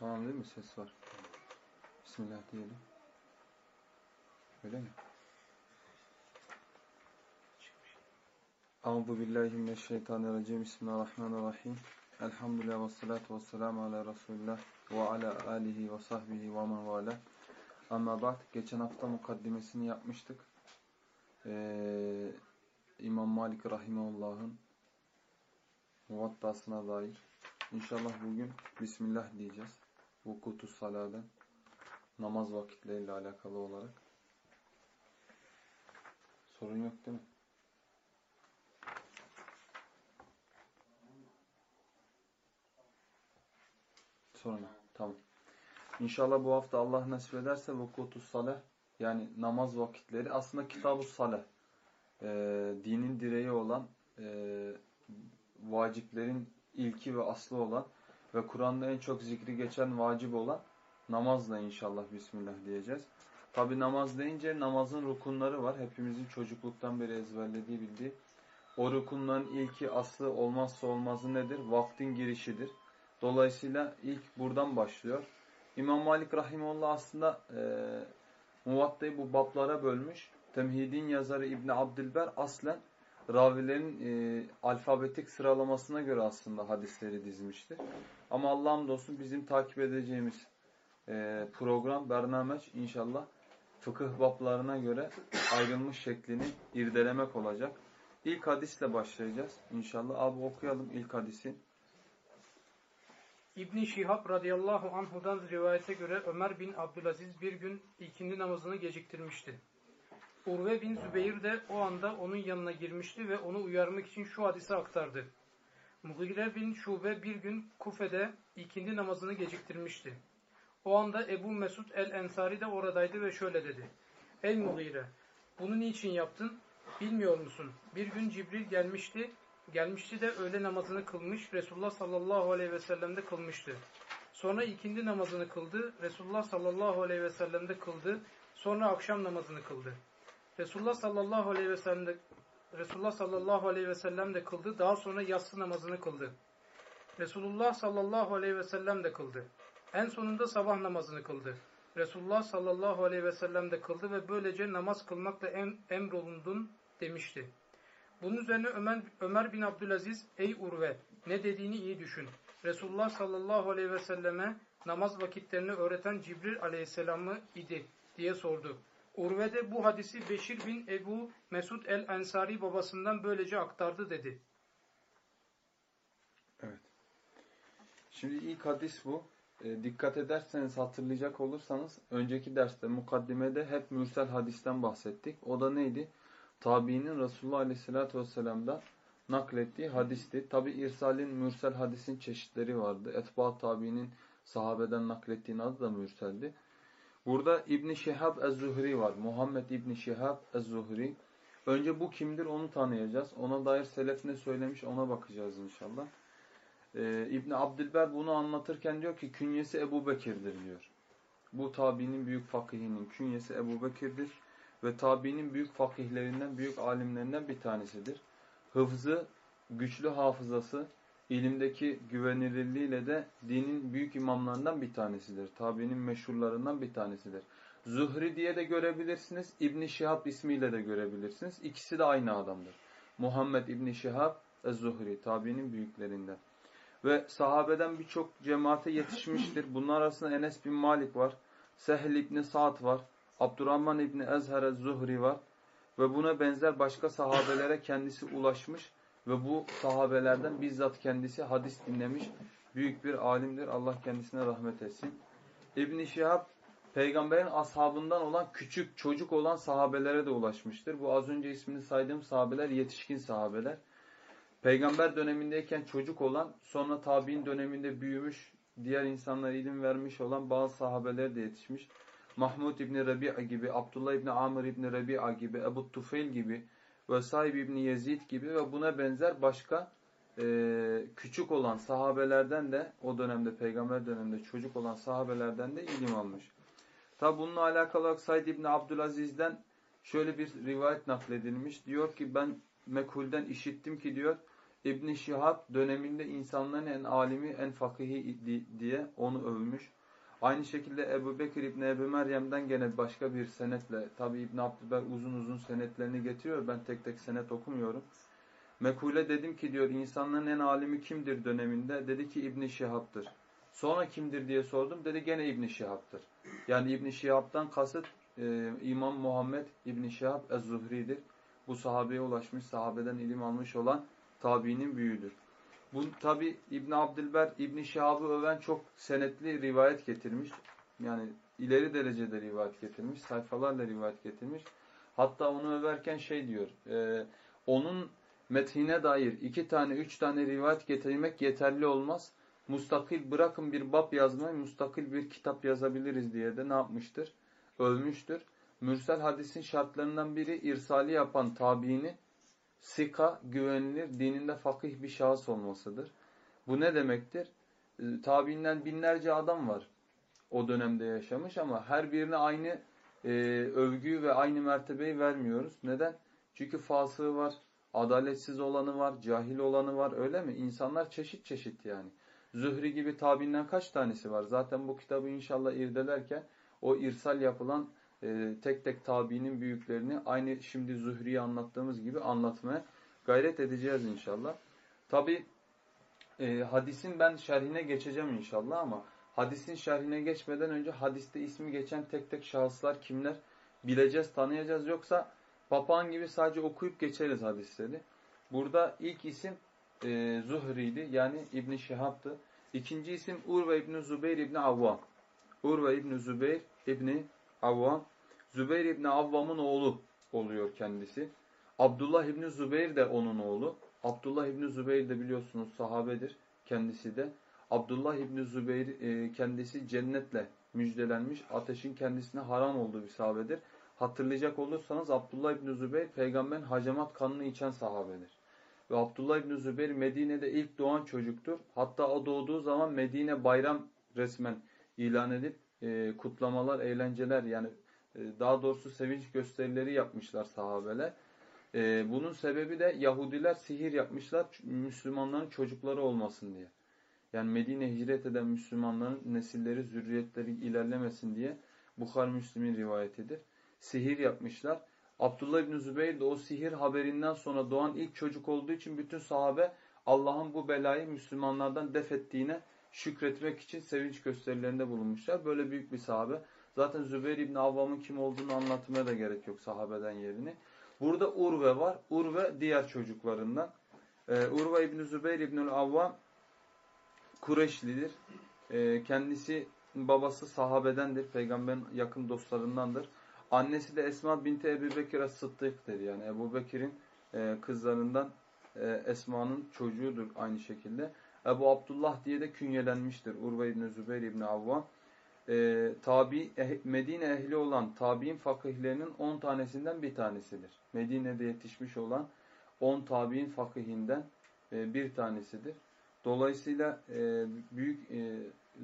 Tamam değil mi? Ses var. Bismillah diyelim. Öyle mi? Euzu billahi mineşşeytanirracim. Bismillahirrahmanirrahim. Elhamdülillah ve salatu ve selamu ala Resulullah ve ala alihi ve sahbihi ve men vala. Ama ba'd. Geçen hafta mukaddimesini yapmıştık. Ee, İmam Malik Rahimehullah'ın Muvattasına dair. İnşallah bugün Bismillah diyeceğiz. Vukutus saladen. Namaz vakitleriyle alakalı olarak. Sorun yok değil mi? Sorun yok. Tamam. İnşallah bu hafta Allah nasip ederse vukutus salah yani namaz vakitleri aslında kitab-ı salah e, dinin direği olan e, vaciplerin ilki ve aslı olan ve Kur'an'da en çok zikri geçen vacip olan namazla inşallah Bismillah diyeceğiz. Tabi namaz deyince namazın rukunları var. Hepimizin çocukluktan beri ezberlediği bildiği. O rukunların ilki aslı olmazsa olmazı nedir? Vaktin girişidir. Dolayısıyla ilk buradan başlıyor. İmam Malik Rahimullah aslında e, Muvatta'yı bu bablara bölmüş. Temhidin yazarı İbni Abdilber aslen ravilerin e, alfabetik sıralamasına göre aslında hadisleri dizmiştir. Ama Allah'ım dostum bizim takip edeceğimiz e, program, bernameç inşallah fıkıh bablarına göre ayrılmış şeklini irdelemek olacak. İlk hadisle başlayacağız inşallah. Abi okuyalım ilk hadisi. İbn Şihab radıyallahu anhudan rivayete göre Ömer bin Abdülaziz bir gün ikindi namazını geciktirmişti. Urve bin Zübeyir de o anda onun yanına girmişti ve onu uyarmak için şu hadisi aktardı. Mughire bin Şube bir gün Kufe'de ikindi namazını geciktirmişti. O anda Ebu Mesud el-Ensari de oradaydı ve şöyle dedi. Ey Mughire, bunu niçin yaptın? Bilmiyor musun? Bir gün Cibril gelmişti, gelmişti de öğle namazını kılmış, Resulullah sallallahu aleyhi ve sellem de kılmıştı. Sonra ikindi namazını kıldı, Resulullah sallallahu aleyhi ve sellem de kıldı, sonra akşam namazını kıldı. Resulullah sallallahu aleyhi ve sellem de Resulullah sallallahu aleyhi ve sellem de kıldı. Daha sonra yatsı namazını kıldı. Resulullah sallallahu aleyhi ve sellem de kıldı. En sonunda sabah namazını kıldı. Resulullah sallallahu aleyhi ve sellem de kıldı ve böylece namaz kılmakla em emrolundun demişti. Bunun üzerine Ömer, Ömer bin Abdülaziz, ey Urve ne dediğini iyi düşün. Resulullah sallallahu aleyhi ve selleme namaz vakitlerini öğreten Cibril aleyhisselamı idi diye sordu. Urve de bu hadisi Beşir bin Ebu Mesud el-Ensari babasından böylece aktardı dedi. Evet. Şimdi ilk hadis bu. E, dikkat ederseniz hatırlayacak olursanız önceki derste mukaddimede hep mürsel hadisten bahsettik. O da neydi? Tabiinin Resulullah Aleyhisselatü Vesselam'dan naklettiği hadisti. Tabi irsalin mürsel hadisin çeşitleri vardı. Etba tabiinin sahabeden naklettiğin adı da mürseldi. Burada İbn Şihab ez-Zuhri var. Muhammed İbn Şihab ez-Zuhri. Önce bu kimdir onu tanıyacağız. Ona dair selef ne söylemiş ona bakacağız inşallah. Ee, İbn Abdilber bunu anlatırken diyor ki künyesi Ebu Bekir'dir diyor. Bu tabiinin büyük fakihinin künyesi Ebu Bekir'dir. Ve tabiinin büyük fakihlerinden, büyük alimlerinden bir tanesidir. Hıfzı, güçlü hafızası, ilimdeki güvenilirliğiyle de dinin büyük imamlarından bir tanesidir. Tabiinin meşhurlarından bir tanesidir. Zuhri diye de görebilirsiniz. İbn Şihab ismiyle de görebilirsiniz. İkisi de aynı adamdır. Muhammed İbn Şihab Ez-Zuhri tabiinin büyüklerinden. Ve sahabeden birçok cemaate yetişmiştir. Bunlar arasında Enes bin Malik var. Sehl İbn Sa'd var. Abdurrahman İbni Ezher Zuhri var. Ve buna benzer başka sahabelere kendisi ulaşmış ve bu sahabelerden bizzat kendisi hadis dinlemiş büyük bir alimdir. Allah kendisine rahmet etsin. İbn Şihab peygamberin ashabından olan küçük çocuk olan sahabelere de ulaşmıştır. Bu az önce ismini saydığım sahabeler yetişkin sahabeler. Peygamber dönemindeyken çocuk olan, sonra tabi'in döneminde büyümüş, diğer insanlara ilim vermiş olan bazı sahabeler de yetişmiş. Mahmud İbni Rabi'a gibi, Abdullah İbni Amr İbni Rabi'a gibi, Ebu Tufeil gibi ve Sahib İbni Yezid gibi ve buna benzer başka e, küçük olan sahabelerden de o dönemde peygamber döneminde çocuk olan sahabelerden de ilim almış. Tabi bununla alakalı olarak Said İbni Abdülaziz'den şöyle bir rivayet nakledilmiş. Diyor ki ben Mekul'den işittim ki diyor İbn Şihab döneminde insanların en alimi, en fakihi diye onu övmüş. Aynı şekilde Ebu Bekir İbni Ebu Meryem'den gene başka bir senetle, tabi İbn Abdülber uzun uzun senetlerini getiriyor. Ben tek tek senet okumuyorum. Mekule dedim ki diyor insanların en alimi kimdir döneminde? Dedi ki İbn Şihab'tır. Sonra kimdir diye sordum. Dedi gene İbn Şihab'tır. Yani İbn Şihab'dan kasıt e, İmam Muhammed İbn Şihab Ez-Zuhri'dir. Bu sahabeye ulaşmış, sahabeden ilim almış olan tabiinin büyüğüdür. Bu tabi İbn Abdülber İbn Şihab'ı öven çok senetli rivayet getirmiş. Yani ileri derecede rivayet getirmiş, sayfalarla rivayet getirmiş. Hatta onu överken şey diyor, e, onun methine dair iki tane, üç tane rivayet getirmek yeterli olmaz. Mustakil bırakın bir bab yazmayı, mustakil bir kitap yazabiliriz diye de ne yapmıştır? Ölmüştür. Mürsel hadisin şartlarından biri irsali yapan tabiini sika, güvenilir, dininde fakih bir şahıs olmasıdır. Bu ne demektir? E, tabiinden binlerce adam var o dönemde yaşamış ama her birine aynı e, övgüyü ve aynı mertebeyi vermiyoruz. Neden? Çünkü fasığı var, adaletsiz olanı var, cahil olanı var öyle mi? İnsanlar çeşit çeşit yani. Zühri gibi tabinden kaç tanesi var? Zaten bu kitabı inşallah irdelerken o irsal yapılan e, tek tek tabiinin büyüklerini aynı şimdi Zühri'yi anlattığımız gibi anlatmaya gayret edeceğiz inşallah. Tabi e, hadisin ben şerhine geçeceğim inşallah ama hadisin şerhine geçmeden önce hadiste ismi geçen tek tek şahıslar kimler bileceğiz, tanıyacağız. Yoksa papağan gibi sadece okuyup geçeriz hadisleri. Burada ilk isim e, Zuhri'ydi yani İbn Şihab'tı. İkinci isim Urve İbn Zübeyir İbn Avvam. Urve İbn Zübeyir İbn Avvam. Zübeyir İbn Avvam'ın oğlu oluyor kendisi. Abdullah İbn Zübeyir de onun oğlu. Abdullah İbn Zübeyir de biliyorsunuz sahabedir kendisi de. Abdullah İbn Zübeyir e, kendisi cennetle müjdelenmiş. Ateşin kendisine haram olduğu bir sahabedir. Hatırlayacak olursanız Abdullah İbn Zübeyir peygamberin hacamat kanını içen sahabedir. Ve Abdullah İbn Zübeyir Medine'de ilk doğan çocuktur. Hatta o doğduğu zaman Medine bayram resmen ilan edip e, kutlamalar, eğlenceler yani e, daha doğrusu sevinç gösterileri yapmışlar sahabeler. E, bunun sebebi de Yahudiler sihir yapmışlar Müslümanların çocukları olmasın diye. Yani Medine hicret eden Müslümanların nesilleri, zürriyetleri ilerlemesin diye Bukhar Müslim'in rivayetidir. Sihir yapmışlar. Abdullah İbni Zübeyir de o sihir haberinden sonra doğan ilk çocuk olduğu için bütün sahabe Allah'ın bu belayı Müslümanlardan def ettiğine şükretmek için sevinç gösterilerinde bulunmuşlar. Böyle büyük bir sahabe. Zaten Zübeyir İbni Avvam'ın kim olduğunu anlatmaya da gerek yok sahabeden yerini. Burada Urve var. Urve diğer çocuklarından. Ee, Urve İbni Zübeyir İbnül Avvam Kureşlidir. Ee, kendisi babası sahabedendir. Peygamberin yakın dostlarındandır. Annesi de Esma binti Ebu Bekir'e Sıddık'tır. Yani Ebu Bekir'in e, kızlarından e, Esma'nın çocuğudur aynı şekilde. Ebu Abdullah diye de künyelenmiştir. Urve İbni Zübeyir İbni Avvam. E, tabi, eh, Medine ehli olan tabi'in fakihlerinin 10 tanesinden bir tanesidir. Medine'de yetişmiş olan 10 tabi'in fakihinden e, bir tanesidir. Dolayısıyla e, büyük e,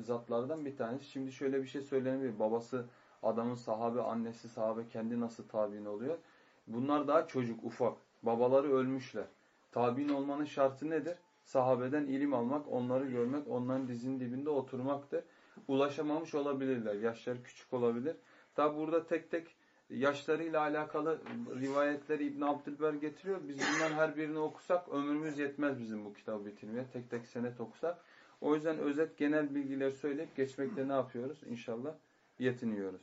zatlardan bir tanesi. Şimdi şöyle bir şey söylenebilir. Babası adamın sahabe, annesi sahabe, kendi nasıl tabi'in oluyor? Bunlar daha çocuk, ufak. Babaları ölmüşler. Tabi'in olmanın şartı nedir? Sahabeden ilim almak, onları görmek, onların dizinin dibinde oturmaktır. Ulaşamamış olabilirler. Yaşları küçük olabilir. Tabi burada tek tek yaşlarıyla alakalı rivayetleri İbn Abdülber getiriyor. Biz bundan her birini okusak ömrümüz yetmez bizim bu kitabı bitirmeye. Tek tek senet okusak. O yüzden özet genel bilgileri söyleyip geçmekte ne yapıyoruz? İnşallah yetiniyoruz.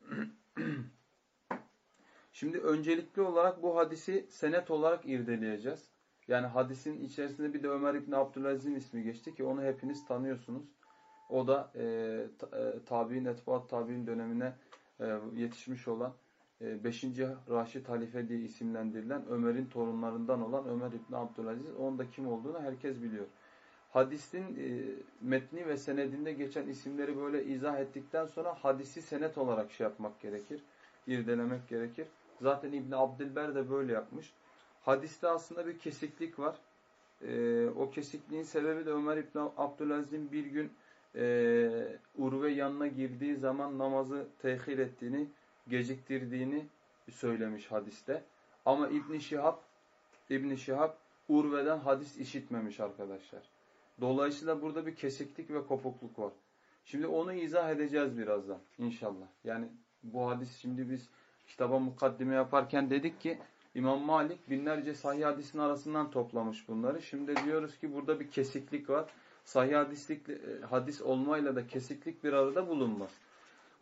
Şimdi öncelikli olarak bu hadisi senet olarak irdeleyeceğiz. Yani hadisin içerisinde bir de Ömer İbni Abdülaziz'in ismi geçti ki onu hepiniz tanıyorsunuz. O da e, e, tabi'in, etbaat tabi'in dönemine e, yetişmiş olan 5. Raşid Halife diye isimlendirilen Ömer'in torunlarından olan Ömer İbni Abdülaziz. Onun da kim olduğunu herkes biliyor. Hadisin e, metni ve senedinde geçen isimleri böyle izah ettikten sonra hadisi senet olarak şey yapmak gerekir. irdelemek gerekir. Zaten İbn Abdilber de böyle yapmış. Hadiste aslında bir kesiklik var. E, o kesikliğin sebebi de Ömer İbn Abdülaziz'in bir gün e, Urve yanına girdiği zaman namazı tehir ettiğini, geciktirdiğini söylemiş hadiste. Ama İbn Şihab İbn Şihab Urve'den hadis işitmemiş arkadaşlar. Dolayısıyla burada bir kesiklik ve kopukluk var. Şimdi onu izah edeceğiz birazdan inşallah. Yani bu hadis şimdi biz kitaba mukaddime yaparken dedik ki İmam Malik binlerce sahih hadisin arasından toplamış bunları. Şimdi diyoruz ki burada bir kesiklik var. Sahih hadislik, e, hadis olmayla da kesiklik bir arada bulunmaz.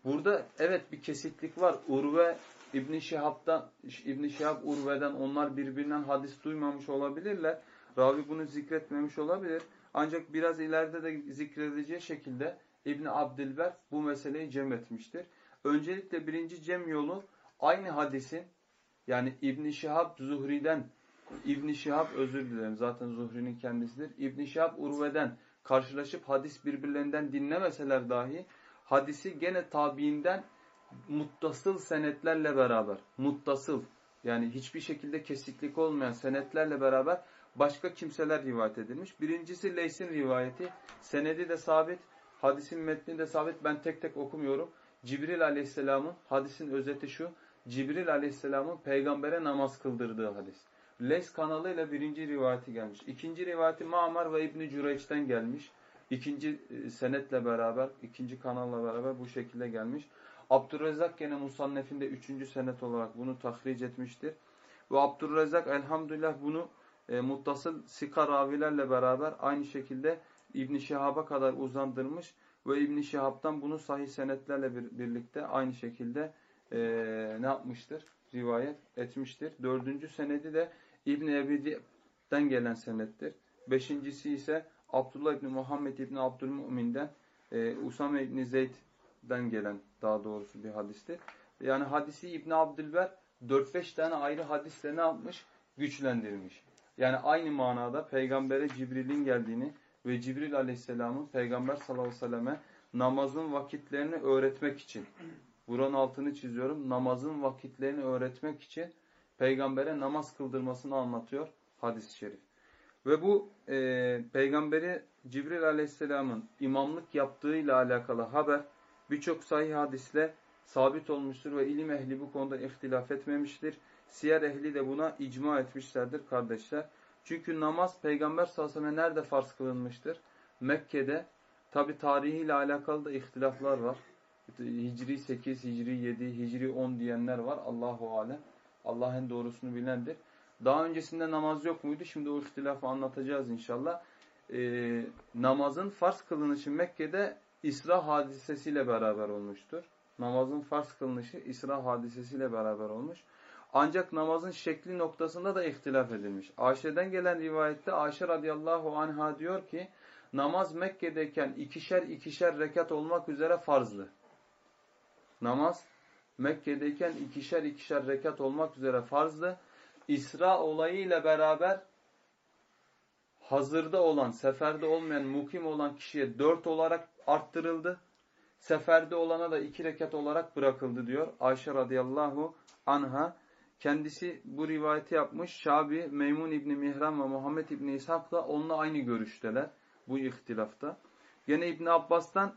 Burada evet bir kesiklik var. Urve İbn Şihab'dan İbn Şihab Urve'den onlar birbirinden hadis duymamış olabilirler. Ravi bunu zikretmemiş olabilir. Ancak biraz ileride de zikredeceği şekilde İbn Abdilber bu meseleyi cem etmiştir. Öncelikle birinci cem yolu aynı hadisin yani İbn Şihab Zuhri'den İbn Şihab özür dilerim zaten Zuhri'nin kendisidir. İbn Şihab Urve'den karşılaşıp hadis birbirlerinden dinlemeseler dahi hadisi gene tabiinden muttasıl senetlerle beraber muttasıl yani hiçbir şekilde kesiklik olmayan senetlerle beraber başka kimseler rivayet edilmiş. Birincisi Leys'in rivayeti. Senedi de sabit. Hadisin metni de sabit. Ben tek tek okumuyorum. Cibril aleyhisselamın hadisin özeti şu. Cibril aleyhisselamın peygambere namaz kıldırdığı hadis. Leys kanalıyla birinci rivayeti gelmiş. İkinci rivayeti Ma'mar ve İbni Cüreyç'ten gelmiş. İkinci e, senetle beraber, ikinci kanalla beraber bu şekilde gelmiş. Abdurrezzak gene Musannef'inde üçüncü senet olarak bunu tahric etmiştir. Ve Abdurrezzak elhamdülillah bunu e, muttasıl sika ravilerle beraber aynı şekilde İbn Şihab'a kadar uzandırmış ve İbn Şihab'dan bunu sahih senetlerle bir, birlikte aynı şekilde e, ne yapmıştır? Rivayet etmiştir. Dördüncü senedi de İbn Ebi'den gelen senettir. Beşincisi ise Abdullah İbni Muhammed İbni Abdülmümin'den e, Usame İbni Zeyd'den gelen daha doğrusu bir hadistir. Yani hadisi İbn Abdülber 4-5 tane ayrı hadisle ne yapmış? Güçlendirmiş. Yani aynı manada peygambere Cibril'in geldiğini ve Cibril aleyhisselamın peygamber sallallahu aleyhi ve selleme namazın vakitlerini öğretmek için buranın altını çiziyorum. Namazın vakitlerini öğretmek için peygambere namaz kıldırmasını anlatıyor hadis-i şerif. Ve bu e, peygamberi Cibril aleyhisselamın imamlık yaptığıyla alakalı haber birçok sahih hadisle sabit olmuştur ve ilim ehli bu konuda ihtilaf etmemiştir. Siyer ehli de buna icma etmişlerdir kardeşler. Çünkü namaz Peygamber sallallahu nerede farz kılınmıştır? Mekke'de. Tabi tarihiyle alakalı da ihtilaflar var. Hicri 8, Hicri 7, Hicri 10 diyenler var. Allahu alem. Allah en doğrusunu bilendir. Daha öncesinde namaz yok muydu? Şimdi o ihtilafı anlatacağız inşallah. Ee, namazın farz kılınışı Mekke'de İsra hadisesiyle beraber olmuştur. Namazın farz kılınışı İsra hadisesiyle beraber olmuş. Ancak namazın şekli noktasında da ihtilaf edilmiş. Ayşe'den gelen rivayette Ayşe radıyallahu anha diyor ki namaz Mekke'deyken ikişer ikişer rekat olmak üzere farzlı. Namaz Mekke'deyken ikişer ikişer rekat olmak üzere farzlı. İsra olayıyla beraber hazırda olan, seferde olmayan, mukim olan kişiye dört olarak arttırıldı. Seferde olana da iki rekat olarak bırakıldı diyor Ayşe radıyallahu anha. Kendisi bu rivayeti yapmış. Şabi, Meymun İbni Mihran ve Muhammed İbni İshak da onunla aynı görüşteler bu ihtilafta. Yine İbni Abbas'tan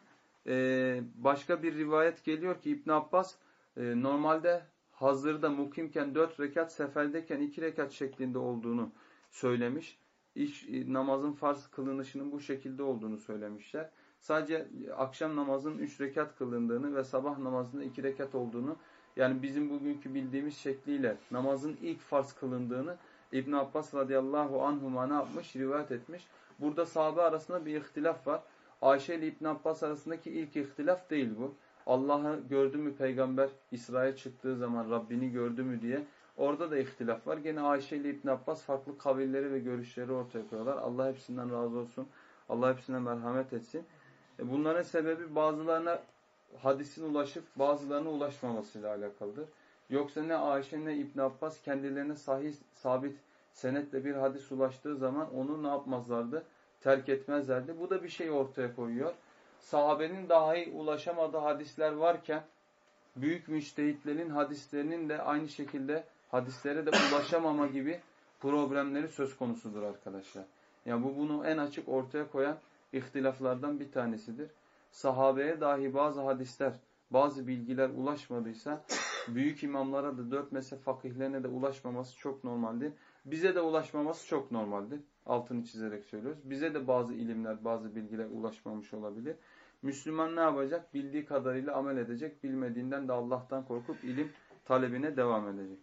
e, başka bir rivayet geliyor ki İbni Abbas e, normalde hazırda mukimken dört rekat, seferdeyken iki rekat şeklinde olduğunu söylemiş. İş, e, namazın farz kılınışının bu şekilde olduğunu söylemişler. Sadece akşam namazın üç rekat kılındığını ve sabah namazında iki rekat olduğunu yani bizim bugünkü bildiğimiz şekliyle namazın ilk farz kılındığını İbn Abbas radıyallahu anhuma ne yapmış? Rivayet etmiş. Burada sahabe arasında bir ihtilaf var. Ayşe ile İbn Abbas arasındaki ilk ihtilaf değil bu. Allah'ı gördü mü peygamber İsra'ya çıktığı zaman Rabbini gördü mü diye orada da ihtilaf var. Gene Ayşe ile İbn Abbas farklı kavilleri ve görüşleri ortaya koyuyorlar. Allah hepsinden razı olsun. Allah hepsine merhamet etsin. E, bunların sebebi bazılarına hadisin ulaşıp bazılarına ulaşmamasıyla alakalıdır. Yoksa ne Ayşe ne İbn Abbas kendilerine sahih, sabit senetle bir hadis ulaştığı zaman onu ne yapmazlardı? Terk etmezlerdi. Bu da bir şey ortaya koyuyor. Sahabenin dahi ulaşamadığı hadisler varken büyük müştehitlerin hadislerinin de aynı şekilde hadislere de ulaşamama gibi problemleri söz konusudur arkadaşlar. Yani bu bunu en açık ortaya koyan ihtilaflardan bir tanesidir. Sahabeye dahi bazı hadisler, bazı bilgiler ulaşmadıysa büyük imamlara da dört mezhep fakihlerine de ulaşmaması çok normaldir. Bize de ulaşmaması çok normaldir. Altını çizerek söylüyoruz. Bize de bazı ilimler, bazı bilgiler ulaşmamış olabilir. Müslüman ne yapacak? Bildiği kadarıyla amel edecek. Bilmediğinden de Allah'tan korkup ilim talebine devam edecek.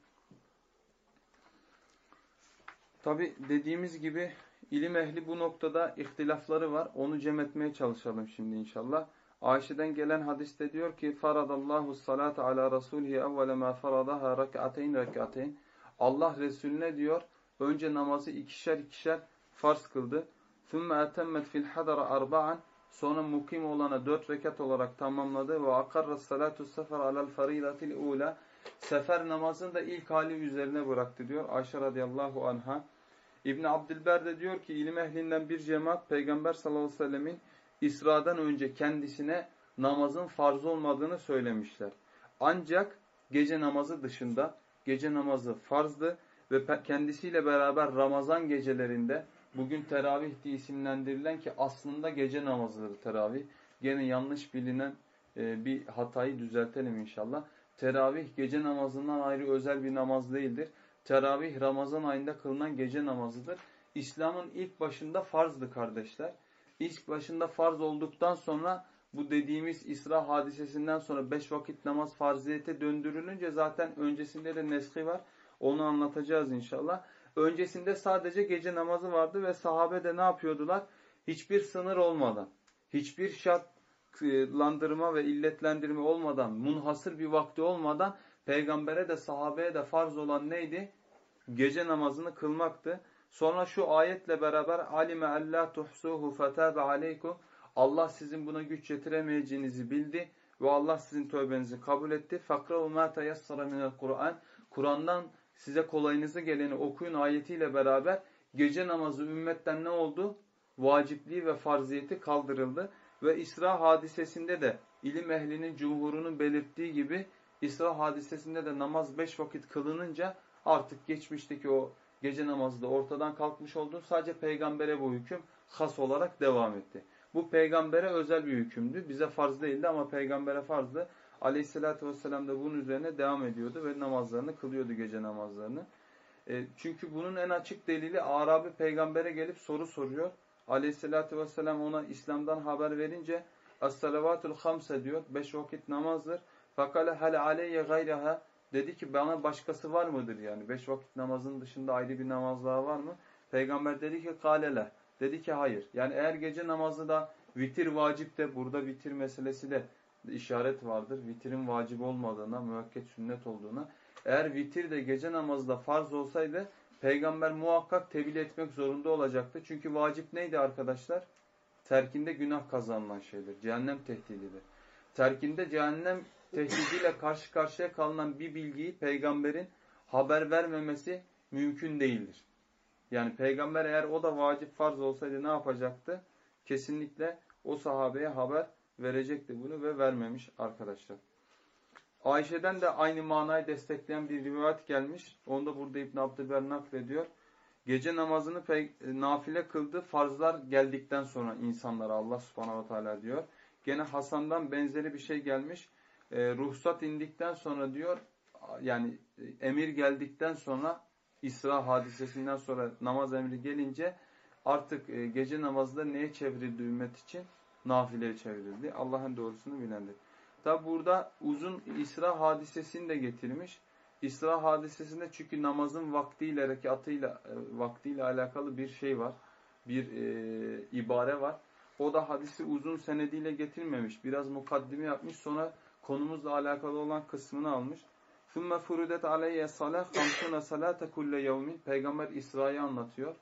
Tabi dediğimiz gibi ilim ehli bu noktada ihtilafları var. Onu cem etmeye çalışalım şimdi inşallah. Ayşe'den gelen hadiste diyor ki faradallahu salate ala rasulihi evvele ma faradaha rak'ateyn rak'ateyn. Allah Resulüne diyor önce namazı ikişer ikişer farz kıldı. Thumma atemmet fil hadara arba'an. Sonra mukim olana dört rekat olarak tamamladı. Ve akarra salatu sefer alel faridatil ula. Sefer namazını da ilk hali üzerine bıraktı diyor Ayşe radıyallahu anha. İbn Abdülber de diyor ki ilim ehlinden bir cemaat Peygamber sallallahu aleyhi ve sellemin İsra'dan önce kendisine namazın farz olmadığını söylemişler. Ancak gece namazı dışında gece namazı farzdı ve kendisiyle beraber Ramazan gecelerinde bugün teravih diye isimlendirilen ki aslında gece namazıdır teravih. Gene yanlış bilinen e, bir hatayı düzeltelim inşallah. Teravih gece namazından ayrı özel bir namaz değildir. Teravih Ramazan ayında kılınan gece namazıdır. İslam'ın ilk başında farzdı kardeşler. İlk başında farz olduktan sonra bu dediğimiz İsra hadisesinden sonra beş vakit namaz farziyete döndürülünce zaten öncesinde de neski var. Onu anlatacağız inşallah. Öncesinde sadece gece namazı vardı ve sahabe de ne yapıyordular? Hiçbir sınır olmadan, hiçbir şartlandırma ve illetlendirme olmadan, munhasır bir vakti olmadan peygambere de sahabeye de farz olan neydi? Gece namazını kılmaktı. Sonra şu ayetle beraber alime alla tuhsuhu fetabe aleykum Allah sizin buna güç yetiremeyeceğinizi bildi ve Allah sizin tövbenizi kabul etti. Fakrahu ma tayassara minel Kur'an. Kur'an'dan size kolayınıza geleni okuyun ayetiyle beraber gece namazı ümmetten ne oldu? Vacipliği ve farziyeti kaldırıldı. Ve İsra hadisesinde de ilim ehlinin cumhurunun belirttiği gibi İsra hadisesinde de namaz beş vakit kılınınca artık geçmişteki o gece namazı da ortadan kalkmış oldu. Sadece peygambere bu hüküm has olarak devam etti. Bu peygambere özel bir hükümdü. Bize farz değildi ama peygambere farzdı. Aleyhisselatü vesselam da bunun üzerine devam ediyordu ve namazlarını kılıyordu gece namazlarını. E, çünkü bunun en açık delili Arabi peygambere gelip soru soruyor. Aleyhisselatü vesselam ona İslam'dan haber verince Es-salavatul hamse diyor. Beş vakit namazdır. Fakale hal aleyye gayraha Dedi ki bana başkası var mıdır yani? Beş vakit namazın dışında ayrı bir namaz daha var mı? Peygamber dedi ki kalele. Dedi ki hayır. Yani eğer gece namazı da vitir vacip de burada vitir meselesi de işaret vardır. Vitirin vacip olmadığına, müekket sünnet olduğuna. Eğer vitir de gece namazı da farz olsaydı peygamber muhakkak tebil etmek zorunda olacaktı. Çünkü vacip neydi arkadaşlar? Terkinde günah kazanılan şeydir. Cehennem tehdididir. Terkinde cehennem tehdidiyle karşı karşıya kalınan bir bilgiyi peygamberin haber vermemesi mümkün değildir. Yani peygamber eğer o da vacip farz olsaydı ne yapacaktı? Kesinlikle o sahabeye haber verecekti bunu ve vermemiş arkadaşlar. Ayşe'den de aynı manayı destekleyen bir rivayet gelmiş. Onu da burada İbn Abdülber naklediyor. Gece namazını nafile kıldı farzlar geldikten sonra insanlara Allah subhanahu teala diyor. Gene Hasan'dan benzeri bir şey gelmiş e, ruhsat indikten sonra diyor yani e, emir geldikten sonra İsra hadisesinden sonra namaz emri gelince artık e, gece namazda neye çevrildi ümmet için? Nafileye çevrildi. Allah'ın doğrusunu bilendir. Tabi burada uzun İsra hadisesini de getirmiş. İsra hadisesinde çünkü namazın vaktiyle, rekatıyla, e, vaktiyle alakalı bir şey var. Bir e, ibare var. O da hadisi uzun senediyle getirmemiş. Biraz mukaddime yapmış. Sonra konumuzla alakalı olan kısmını almış. ثُمَّ فُرُدَتْ عَلَيَّ صَلَةً خَمْسُونَ صَلَاةَ كُلَّ يَوْمٍ Peygamber İsra'yı anlatıyor.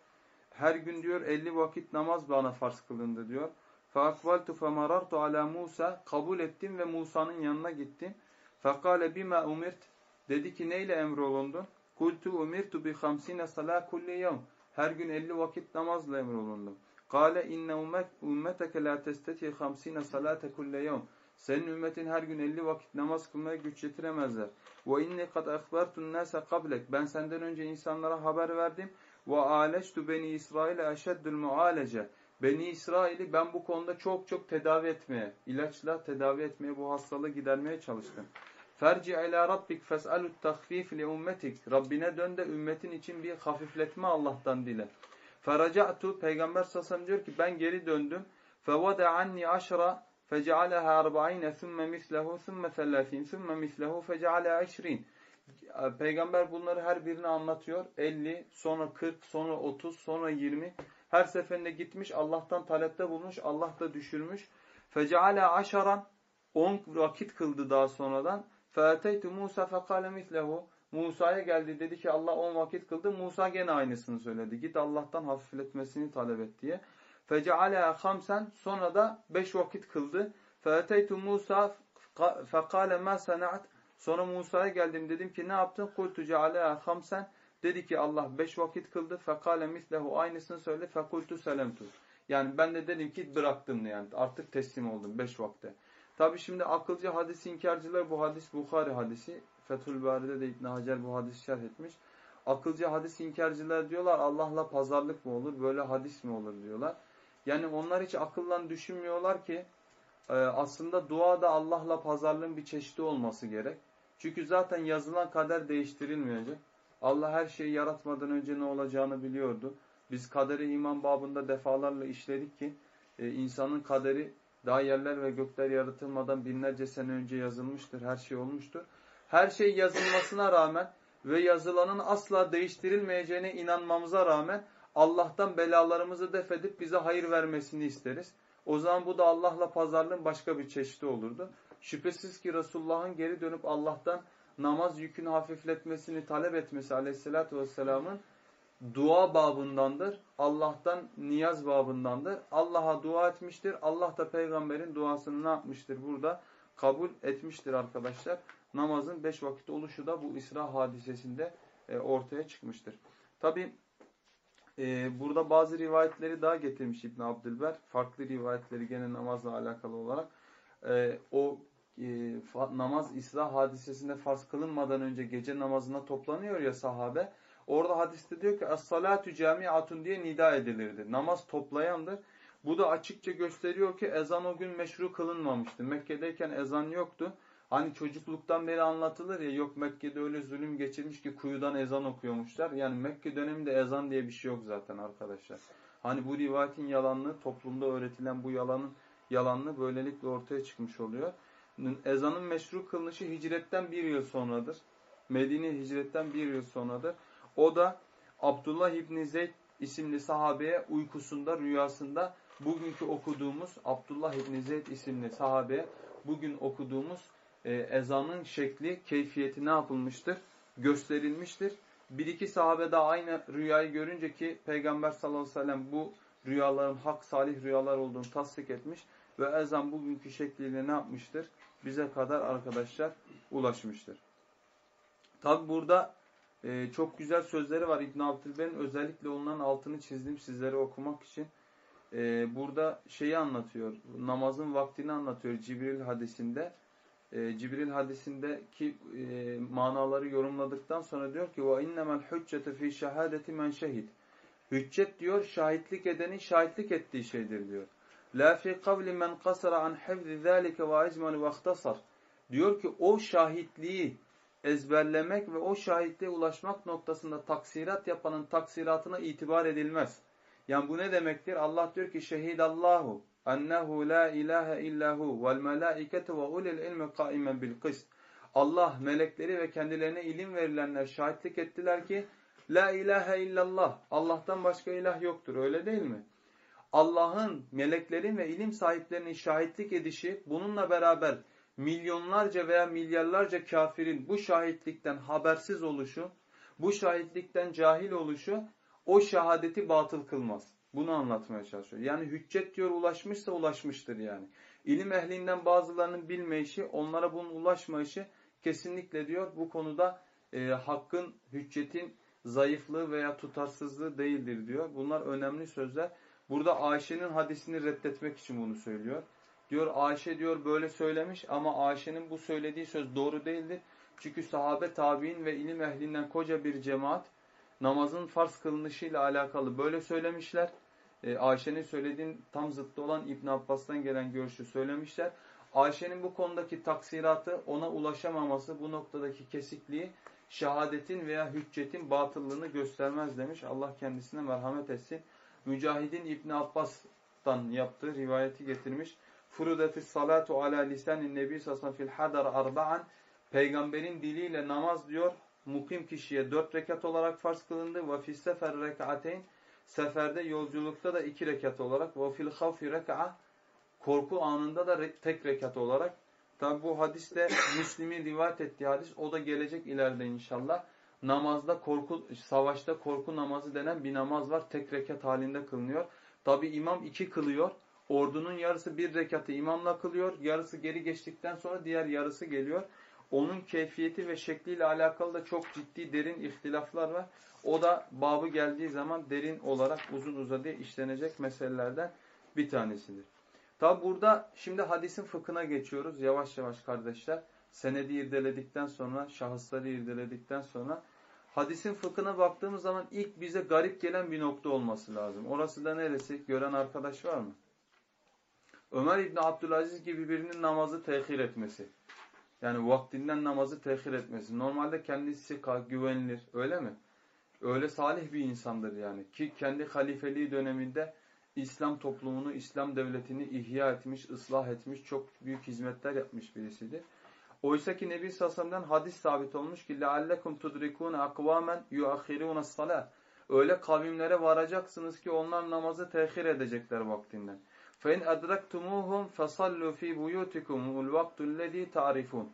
Her gün diyor 50 vakit namaz bana farz kılındı diyor. فَاَقْوَلْتُ فَمَرَرْتُ عَلَى Musa Kabul ettim ve Musa'nın yanına gittim. فَقَالَ بِمَا umirt Dedi ki neyle emrolundun? Kultu umirtu bi hamsine salah kulli yevm. Her gün 50 vakit namazla emrolundum. Kale inne ummeteke la testeti hamsine salate kulle yevm. senin ümmetin her gün 50 vakit namaz kılmaya güç yetiremezler. Ve inni kad akhbartun nase kablek. Ben senden önce insanlara haber verdim. Ve aleçtu beni İsrail'e eşeddül mualece. Beni İsrail'i ben bu konuda çok çok tedavi etmeye, ilaçla tedavi etmeye, bu hastalığı gidermeye çalıştım. Ferci ila rabbik fes'alut tahfif li ummetik. Rabbine dön de ümmetin için bir hafifletme Allah'tan dile. Feraca'tu Peygamber sallallahu diyor ki ben geri döndüm. Fevada anni aşra fecealeha arba'ine thumme mislehu thumme thelâfin thumme mislehu fecealeha işrin. Peygamber bunları her birini anlatıyor. 50, sonra 40, sonra 30, sonra 20. Her seferinde gitmiş Allah'tan talepte bulmuş. Allah da düşürmüş. Feceale aşaran 10 vakit kıldı daha sonradan. Fe'ateytu Musa fekale mislehu. Musa'ya geldi dedi ki Allah 10 vakit kıldı. Musa gene aynısını söyledi. Git Allah'tan hafifletmesini talep et diye. Feceale hamsen sonra da 5 vakit kıldı. Fe'ateytu Musa fekale ma sana'at. Sonra Musa'ya geldim dedim ki ne yaptın? Kultu cealeha hamsen. Dedi ki Allah beş vakit kıldı. Fekale mislehu aynısını söyledi. Fekultu selemtu. Yani ben de dedim ki bıraktım yani. Artık teslim oldum beş vakte. Tabi şimdi akılcı hadis inkarcılar bu hadis Bukhari hadisi. Fethül Bari'de de İbn Hacer bu hadisi şerh etmiş. Akılcı hadis inkarcılar diyorlar Allah'la pazarlık mı olur? Böyle hadis mi olur diyorlar. Yani onlar hiç akıllan düşünmüyorlar ki aslında duada Allah'la pazarlığın bir çeşidi olması gerek. Çünkü zaten yazılan kader değiştirilmeyecek. Allah her şeyi yaratmadan önce ne olacağını biliyordu. Biz kaderi iman babında defalarla işledik ki e, insanın kaderi daha yerler ve gökler yaratılmadan binlerce sene önce yazılmıştır. Her şey olmuştur. Her şey yazılmasına rağmen ve yazılanın asla değiştirilmeyeceğine inanmamıza rağmen Allah'tan belalarımızı defedip bize hayır vermesini isteriz. O zaman bu da Allah'la pazarlığın başka bir çeşidi olurdu. Şüphesiz ki Resulullah'ın geri dönüp Allah'tan namaz yükünü hafifletmesini talep etmesi aleyhissalatü vesselamın dua babındandır. Allah'tan niyaz babındandır. Allah'a dua etmiştir. Allah da peygamberin duasını ne yapmıştır? Burada kabul etmiştir arkadaşlar. Namazın beş vakit oluşu da bu İsra hadisesinde e, ortaya çıkmıştır. Tabi e, burada bazı rivayetleri daha getirmiş İbn Abdülber. Farklı rivayetleri gene namazla alakalı olarak. E, o e, namaz İsra hadisesinde farz kılınmadan önce gece namazına toplanıyor ya sahabe. Orada hadiste diyor ki as-salatu camiatun diye nida edilirdi. Namaz toplayandır. Bu da açıkça gösteriyor ki ezan o gün meşru kılınmamıştı. Mekke'deyken ezan yoktu. Hani çocukluktan beri anlatılır ya yok Mekke'de öyle zulüm geçirmiş ki kuyudan ezan okuyormuşlar. Yani Mekke döneminde ezan diye bir şey yok zaten arkadaşlar. Hani bu rivayetin yalanlığı toplumda öğretilen bu yalanın yalanlığı böylelikle ortaya çıkmış oluyor ezanın meşru kılınışı hicretten bir yıl sonradır. Medine hicretten bir yıl sonradır. O da Abdullah İbni Zeyd isimli sahabeye uykusunda, rüyasında bugünkü okuduğumuz Abdullah İbni Zeyd isimli sahabeye bugün okuduğumuz e, ezanın şekli, keyfiyeti ne yapılmıştır? Gösterilmiştir. Bir iki sahabe daha aynı rüyayı görünce ki Peygamber sallallahu aleyhi ve sellem bu rüyaların hak salih rüyalar olduğunu tasdik etmiş ve ezan bugünkü şekliyle ne yapmıştır? Bize kadar arkadaşlar ulaşmıştır. Tabi burada e, çok güzel sözleri var İbn Abdülber'in özellikle onların altını çizdim sizlere okumak için. E, burada şeyi anlatıyor, namazın vaktini anlatıyor Cibril hadisinde. E, Cibril hadisindeki e, manaları yorumladıktan sonra diyor ki innemel hüccete fi şehadeti men şehid. Hüccet diyor şahitlik edenin şahitlik ettiği şeydir diyor. Kavli men kasara an hifzi zalike ve ecmanu ve ihtasar. Diyor ki o şahitliği ezberlemek ve o şahitliğe ulaşmak noktasında taksirat yapanın taksiratına itibar edilmez. Yani bu ne demektir? Allah diyor ki şehidallahu ennehu la ilahe illahu vel melaiketu ve ulil ilmi kaimen bil kist. Allah melekleri ve kendilerine ilim verilenler şahitlik ettiler ki la ilahe illallah. Allah'tan başka ilah yoktur. Öyle değil mi? Allah'ın, meleklerin ve ilim sahiplerinin şahitlik edişi bununla beraber milyonlarca veya milyarlarca kafirin bu şahitlikten habersiz oluşu, bu şahitlikten cahil oluşu o şehadeti batıl kılmaz. Bunu anlatmaya çalışıyor. Yani hüccet diyor ulaşmışsa ulaşmıştır yani. İlim ehlinden bazılarının bilmeyişi, onlara bunun ulaşmayışı kesinlikle diyor bu konuda e, hakkın, hüccetin zayıflığı veya tutarsızlığı değildir diyor. Bunlar önemli sözler. Burada Ayşe'nin hadisini reddetmek için bunu söylüyor. Diyor Ayşe diyor böyle söylemiş ama Ayşe'nin bu söylediği söz doğru değildir. Çünkü sahabe tabi'in ve ilim ehlinden koca bir cemaat namazın farz kılınışıyla alakalı böyle söylemişler. Ee, Ayşe'nin söylediğin tam zıttı olan İbn Abbas'tan gelen görüşü söylemişler. Ayşe'nin bu konudaki taksiratı, ona ulaşamaması, bu noktadaki kesikliği şehadetin veya hüccetin batıllığını göstermez demiş. Allah kendisine merhamet etsin. Mücahidin İbn Abbas'tan yaptığı rivayeti getirmiş. Furudetis salatu ala lisanin nebi sallallahu fil hadar arba'an Peygamberin diliyle namaz diyor mukim kişiye dört rekat olarak farz kılındı. Ve fis sefer rek'ateyn seferde yolculukta da iki rekat olarak ve fil havfi rek'a korku anında da tek rekat olarak. Tabi bu hadiste Müslim'in rivayet ettiği hadis o da gelecek ileride inşallah. Namazda korku, savaşta korku namazı denen bir namaz var. Tek rekat halinde kılınıyor. Tabi imam iki kılıyor. Ordunun yarısı bir rekatı imamla kılıyor. Yarısı geri geçtikten sonra diğer yarısı geliyor. Onun keyfiyeti ve şekliyle alakalı da çok ciddi derin ihtilaflar var. O da babı geldiği zaman derin olarak uzun uzadıya işlenecek meselelerden bir tanesidir. Tabi burada şimdi hadisin fıkhına geçiyoruz yavaş yavaş kardeşler. Senedi irdeledikten sonra, şahısları irdeledikten sonra hadisin fıkhına baktığımız zaman ilk bize garip gelen bir nokta olması lazım. Orası da neresi? Gören arkadaş var mı? Ömer İbni Abdülaziz gibi birinin namazı tehir etmesi. Yani vaktinden namazı tehir etmesi. Normalde kendisi güvenilir. Öyle mi? Öyle salih bir insandır yani. Ki kendi halifeliği döneminde İslam toplumunu, İslam devletini ihya etmiş, ıslah etmiş, çok büyük hizmetler yapmış birisidir. Oysa ki Nebi Sassam'dan hadis sabit olmuş ki لَعَلَّكُمْ تُدْرِكُونَ اَقْوَامًا يُؤَخِّرُونَ الصَّلَاةِ Öyle kavimlere varacaksınız ki onlar namazı tehir edecekler vaktinden. فَاِنْ اَدْرَكْتُمُوهُمْ فَصَلُّوا ف۪ي بُيُوتِكُمْ الْوَقْتُ الَّذ۪ي تَعْرِفُونَ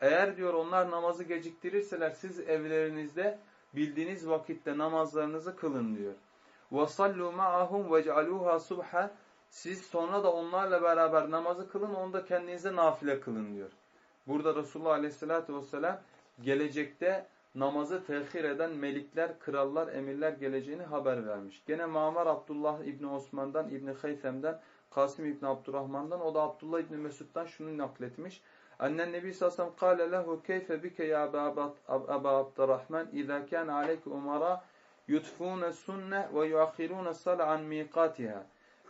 Eğer diyor onlar namazı geciktirirseler siz evlerinizde bildiğiniz vakitte namazlarınızı kılın diyor. وَصَلُّوا مَعَهُمْ وَجْعَلُوهَا subha Siz sonra da onlarla beraber namazı kılın, onu da kendinize nafile kılın diyor. Burada Resulullah Aleyhisselatü Vesselam gelecekte namazı tehir eden melikler, krallar, emirler geleceğini haber vermiş. Gene Mamar Abdullah İbni Osman'dan, İbni Haythem'den, Kasım İbni Abdurrahman'dan, o da Abdullah İbni Mesud'dan şunu nakletmiş. Annen Nebi Sassam kâle lehu keyfe bike ya Aba Abdurrahman izâ kâne aleyke umara yutfûne sunne ve yuakhirûne sala an.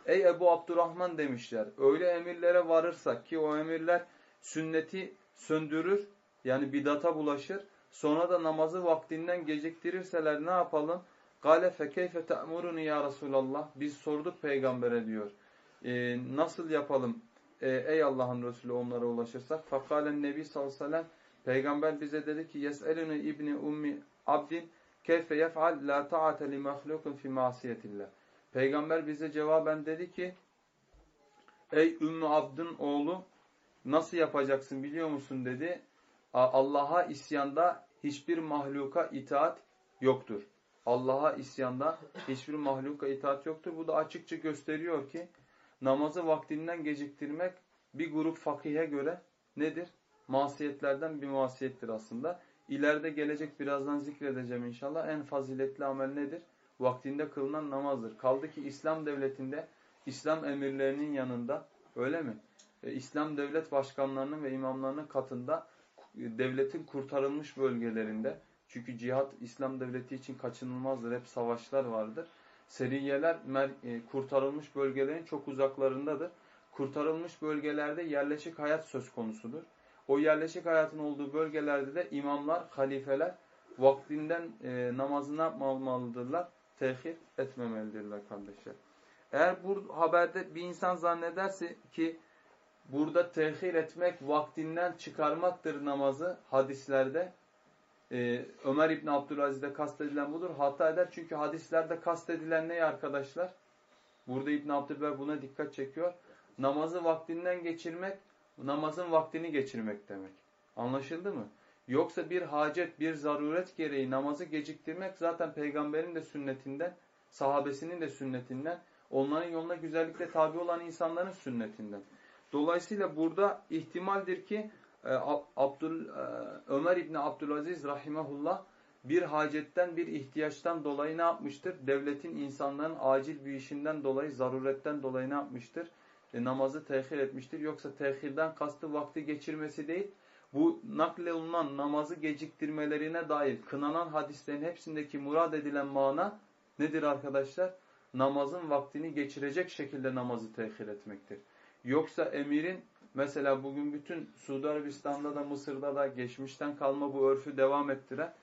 Ey Ebu Abdurrahman demişler. Öyle emirlere varırsak ki o emirler sünneti söndürür yani bidata bulaşır. Sonra da namazı vaktinden geciktirirseler ne yapalım? Gale fekeyfe te'muruni ya Resulallah. Biz sorduk peygambere diyor. Ee, nasıl yapalım? Ee, ey Allah'ın Resulü onlara ulaşırsak. Fakalen Nebi sallallahu aleyhi ve sellem peygamber bize dedi ki yes'elune ibni ummi abdin keyfe yef'al la ta'ate li mahlukun fi masiyetillah. Peygamber bize cevaben dedi ki ey Ümmü Abd'ın oğlu nasıl yapacaksın biliyor musun dedi. Allah'a isyanda hiçbir mahluka itaat yoktur. Allah'a isyanda hiçbir mahluka itaat yoktur. Bu da açıkça gösteriyor ki namazı vaktinden geciktirmek bir grup fakihe göre nedir? Masiyetlerden bir masiyettir aslında. İleride gelecek birazdan zikredeceğim inşallah. En faziletli amel nedir? Vaktinde kılınan namazdır. Kaldı ki İslam devletinde İslam emirlerinin yanında öyle mi? E, İslam devlet başkanlarının ve imamlarının katında devletin kurtarılmış bölgelerinde çünkü cihat İslam devleti için kaçınılmazdır. Hep savaşlar vardır. Seriyeler e, kurtarılmış bölgelerin çok uzaklarındadır. Kurtarılmış bölgelerde yerleşik hayat söz konusudur. O yerleşik hayatın olduğu bölgelerde de imamlar, halifeler vaktinden e, namazını yapmamalıdırlar? Tehir etmemelidirler kardeşler. Eğer bu haberde bir insan zannederse ki burada tehir etmek vaktinden çıkarmaktır namazı hadislerde. Ee, Ömer İbni Abdülaziz'de kastedilen budur. Hata eder çünkü hadislerde kastedilen ne arkadaşlar? Burada İbn Abdülber buna dikkat çekiyor. Namazı vaktinden geçirmek, namazın vaktini geçirmek demek. Anlaşıldı mı? Yoksa bir hacet, bir zaruret gereği namazı geciktirmek zaten peygamberin de sünnetinden, sahabesinin de sünnetinden, onların yoluna güzellikle tabi olan insanların sünnetinden. Dolayısıyla burada ihtimaldir ki e, Abdül, e, Ömer İbni Abdülaziz rahimahullah bir hacetten, bir ihtiyaçtan dolayı ne yapmıştır? Devletin, insanların acil bir işinden dolayı, zaruretten dolayı ne yapmıştır? E, namazı tehir etmiştir. Yoksa tehirden kastı vakti geçirmesi değil, bu nakle olunan namazı geciktirmelerine dair kınanan hadislerin hepsindeki murad edilen mana nedir arkadaşlar? Namazın vaktini geçirecek şekilde namazı tehir etmektir. Yoksa emirin mesela bugün bütün Suudi Arabistan'da da Mısır'da da geçmişten kalma bu örfü devam ettiren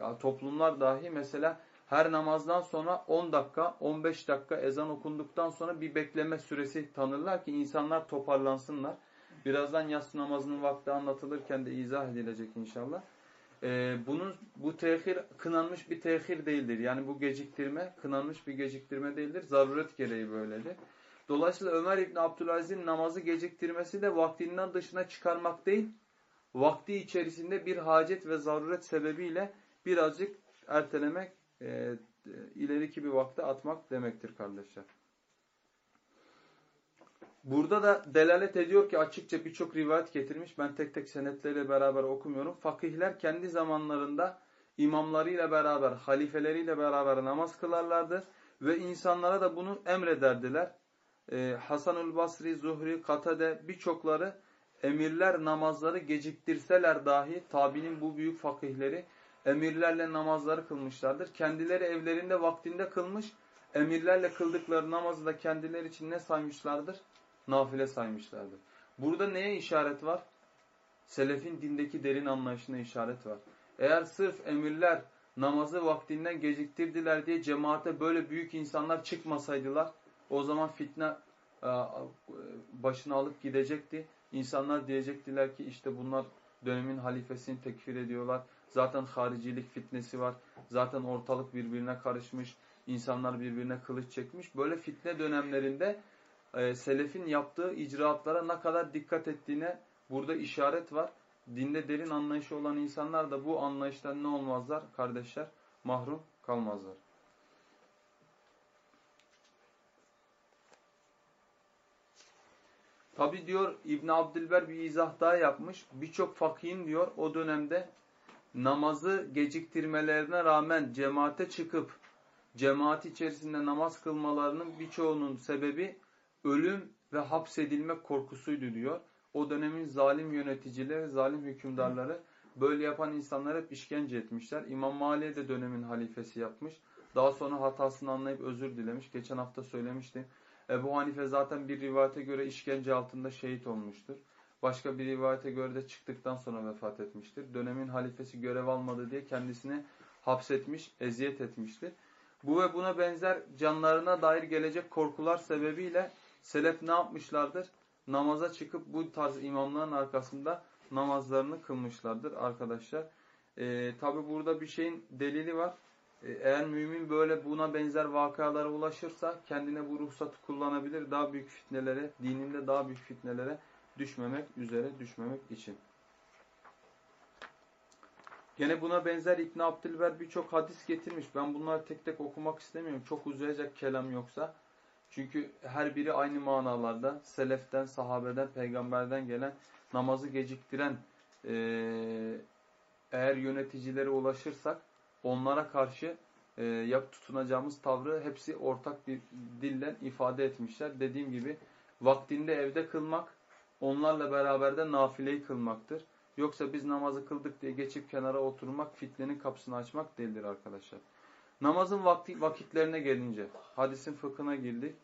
ya toplumlar dahi mesela her namazdan sonra 10 dakika, 15 dakika ezan okunduktan sonra bir bekleme süresi tanırlar ki insanlar toparlansınlar. Birazdan yatsı namazının vakti anlatılırken de izah edilecek inşallah. Ee, bunun bu tehir kınanmış bir tehir değildir. Yani bu geciktirme kınanmış bir geciktirme değildir. Zaruret gereği böyledir. Dolayısıyla Ömer İbni Abdülaziz'in namazı geciktirmesi de vaktinden dışına çıkarmak değil, vakti içerisinde bir hacet ve zaruret sebebiyle birazcık ertelemek, e, ileriki bir vakte atmak demektir kardeşler. Burada da delalet ediyor ki açıkça birçok rivayet getirmiş. Ben tek tek senetleriyle beraber okumuyorum. Fakihler kendi zamanlarında imamlarıyla beraber, halifeleriyle beraber namaz kılarlardı. Ve insanlara da bunu emrederdiler. Ee, Hasanül Basri, Zuhri, Katade birçokları emirler namazları geciktirseler dahi tabinin bu büyük fakihleri emirlerle namazları kılmışlardır. Kendileri evlerinde vaktinde kılmış, emirlerle kıldıkları namazı da kendileri için ne saymışlardır? Nafile saymışlardır. Burada neye işaret var? Selefin dindeki derin anlayışına işaret var. Eğer sırf emirler namazı vaktinden geciktirdiler diye cemaate böyle büyük insanlar çıkmasaydılar, o zaman fitne e, başını alıp gidecekti. İnsanlar diyecektiler ki işte bunlar dönemin halifesini tekfir ediyorlar. Zaten haricilik fitnesi var. Zaten ortalık birbirine karışmış. İnsanlar birbirine kılıç çekmiş. Böyle fitne dönemlerinde e, selefin yaptığı icraatlara ne kadar dikkat ettiğine burada işaret var. Dinde derin anlayışı olan insanlar da bu anlayıştan ne olmazlar kardeşler? Mahrum kalmazlar. Tabi diyor İbn Abdülber bir izah daha yapmış. Birçok fakihin diyor o dönemde namazı geciktirmelerine rağmen cemaate çıkıp cemaat içerisinde namaz kılmalarının birçoğunun sebebi ölüm ve hapsedilme korkusuydu diyor. O dönemin zalim yöneticileri, zalim hükümdarları böyle yapan insanlar hep işkence etmişler. İmam Maliye de dönemin halifesi yapmış. Daha sonra hatasını anlayıp özür dilemiş. Geçen hafta söylemiştim. Ebu Hanife zaten bir rivayete göre işkence altında şehit olmuştur. Başka bir rivayete göre de çıktıktan sonra vefat etmiştir. Dönemin halifesi görev almadı diye kendisini hapsetmiş, eziyet etmiştir. Bu ve buna benzer canlarına dair gelecek korkular sebebiyle selef ne yapmışlardır? Namaza çıkıp bu tarz imamların arkasında namazlarını kılmışlardır arkadaşlar. Ee, Tabi burada bir şeyin delili var. Ee, eğer mümin böyle buna benzer vakalara ulaşırsa kendine bu ruhsatı kullanabilir. Daha büyük fitnelere, dininde daha büyük fitnelere düşmemek üzere düşmemek için. Gene buna benzer İbn Abdülber birçok hadis getirmiş. Ben bunları tek tek okumak istemiyorum. Çok uzayacak kelam yoksa. Çünkü her biri aynı manalarda seleften, sahabeden, peygamberden gelen namazı geciktiren e, eğer yöneticilere ulaşırsak onlara karşı e, tutunacağımız tavrı hepsi ortak bir dille ifade etmişler. Dediğim gibi vaktinde evde kılmak, onlarla beraber de nafileyi kılmaktır. Yoksa biz namazı kıldık diye geçip kenara oturmak, fitnenin kapısını açmak değildir arkadaşlar. Namazın vakti, vakitlerine gelince, hadisin fıkhına girdik.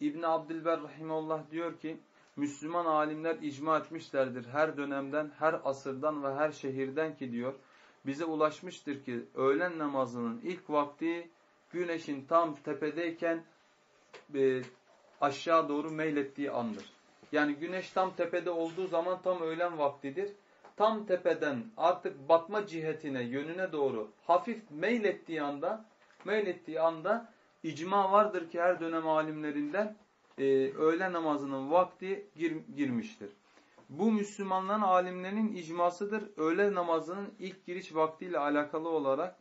İbn Abdülber Rahimullah diyor ki, Müslüman alimler icma etmişlerdir her dönemden, her asırdan ve her şehirden ki diyor, bize ulaşmıştır ki öğlen namazının ilk vakti güneşin tam tepedeyken e, aşağı doğru meylettiği andır. Yani güneş tam tepede olduğu zaman tam öğlen vaktidir. Tam tepeden artık batma cihetine, yönüne doğru hafif meylettiği anda, meylettiği anda icma vardır ki her dönem alimlerinden e, öğle namazının vakti gir, girmiştir. Bu Müslümanların alimlerinin icmasıdır. Öğle namazının ilk giriş vaktiyle alakalı olarak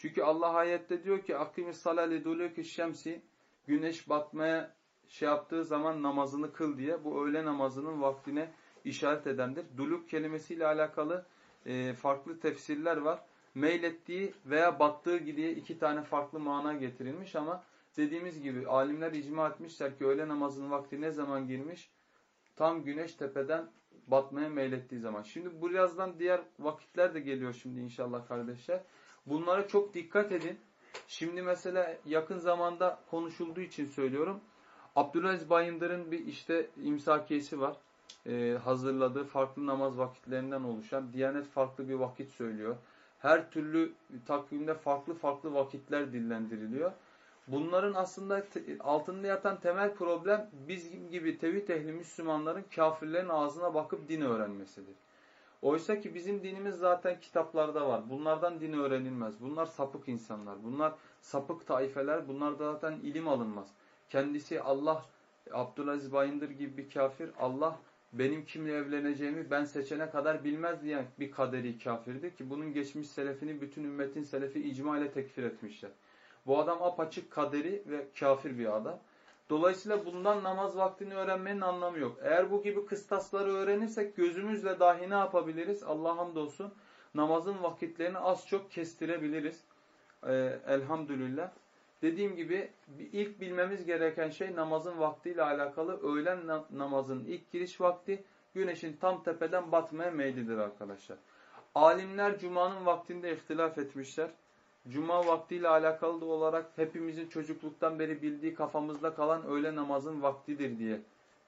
Çünkü Allah ayette diyor ki akimis salali duluki şemsi güneş batmaya şey yaptığı zaman namazını kıl diye bu öğle namazının vaktine işaret edendir. Duluk kelimesiyle alakalı e, farklı tefsirler var. Meylettiği veya battığı gibi iki tane farklı mana getirilmiş ama dediğimiz gibi alimler icma etmişler ki öğle namazının vakti ne zaman girmiş? Tam güneş tepeden batmaya meylettiği zaman. Şimdi bu birazdan diğer vakitler de geliyor şimdi inşallah kardeşler. Bunlara çok dikkat edin. Şimdi mesela yakın zamanda konuşulduğu için söylüyorum. Abdülaziz Bayındır'ın bir işte imsakiyesi var. Ee, hazırladığı farklı namaz vakitlerinden oluşan. Diyanet farklı bir vakit söylüyor. Her türlü takvimde farklı farklı vakitler dillendiriliyor. Bunların aslında altında yatan temel problem biz gibi tevhid ehli Müslümanların kafirlerin ağzına bakıp din öğrenmesidir. Oysa ki bizim dinimiz zaten kitaplarda var. Bunlardan din öğrenilmez. Bunlar sapık insanlar. Bunlar sapık taifeler. Bunlar da zaten ilim alınmaz. Kendisi Allah, Abdülaziz Bayındır gibi bir kafir, Allah benim kimle evleneceğimi ben seçene kadar bilmez diyen bir kaderi kafirdi ki bunun geçmiş selefini bütün ümmetin selefi icma ile tekfir etmişler. Bu adam apaçık kaderi ve kafir bir adam. Dolayısıyla bundan namaz vaktini öğrenmenin anlamı yok. Eğer bu gibi kıstasları öğrenirsek gözümüzle dahi ne yapabiliriz? Allah hamdolsun namazın vakitlerini az çok kestirebiliriz. Ee, elhamdülillah. Dediğim gibi ilk bilmemiz gereken şey namazın vaktiyle alakalı öğlen namazın ilk giriş vakti güneşin tam tepeden batmaya meylidir arkadaşlar. Alimler cumanın vaktinde ihtilaf etmişler. Cuma vaktiyle alakalı da olarak hepimizin çocukluktan beri bildiği kafamızda kalan öğle namazın vaktidir diye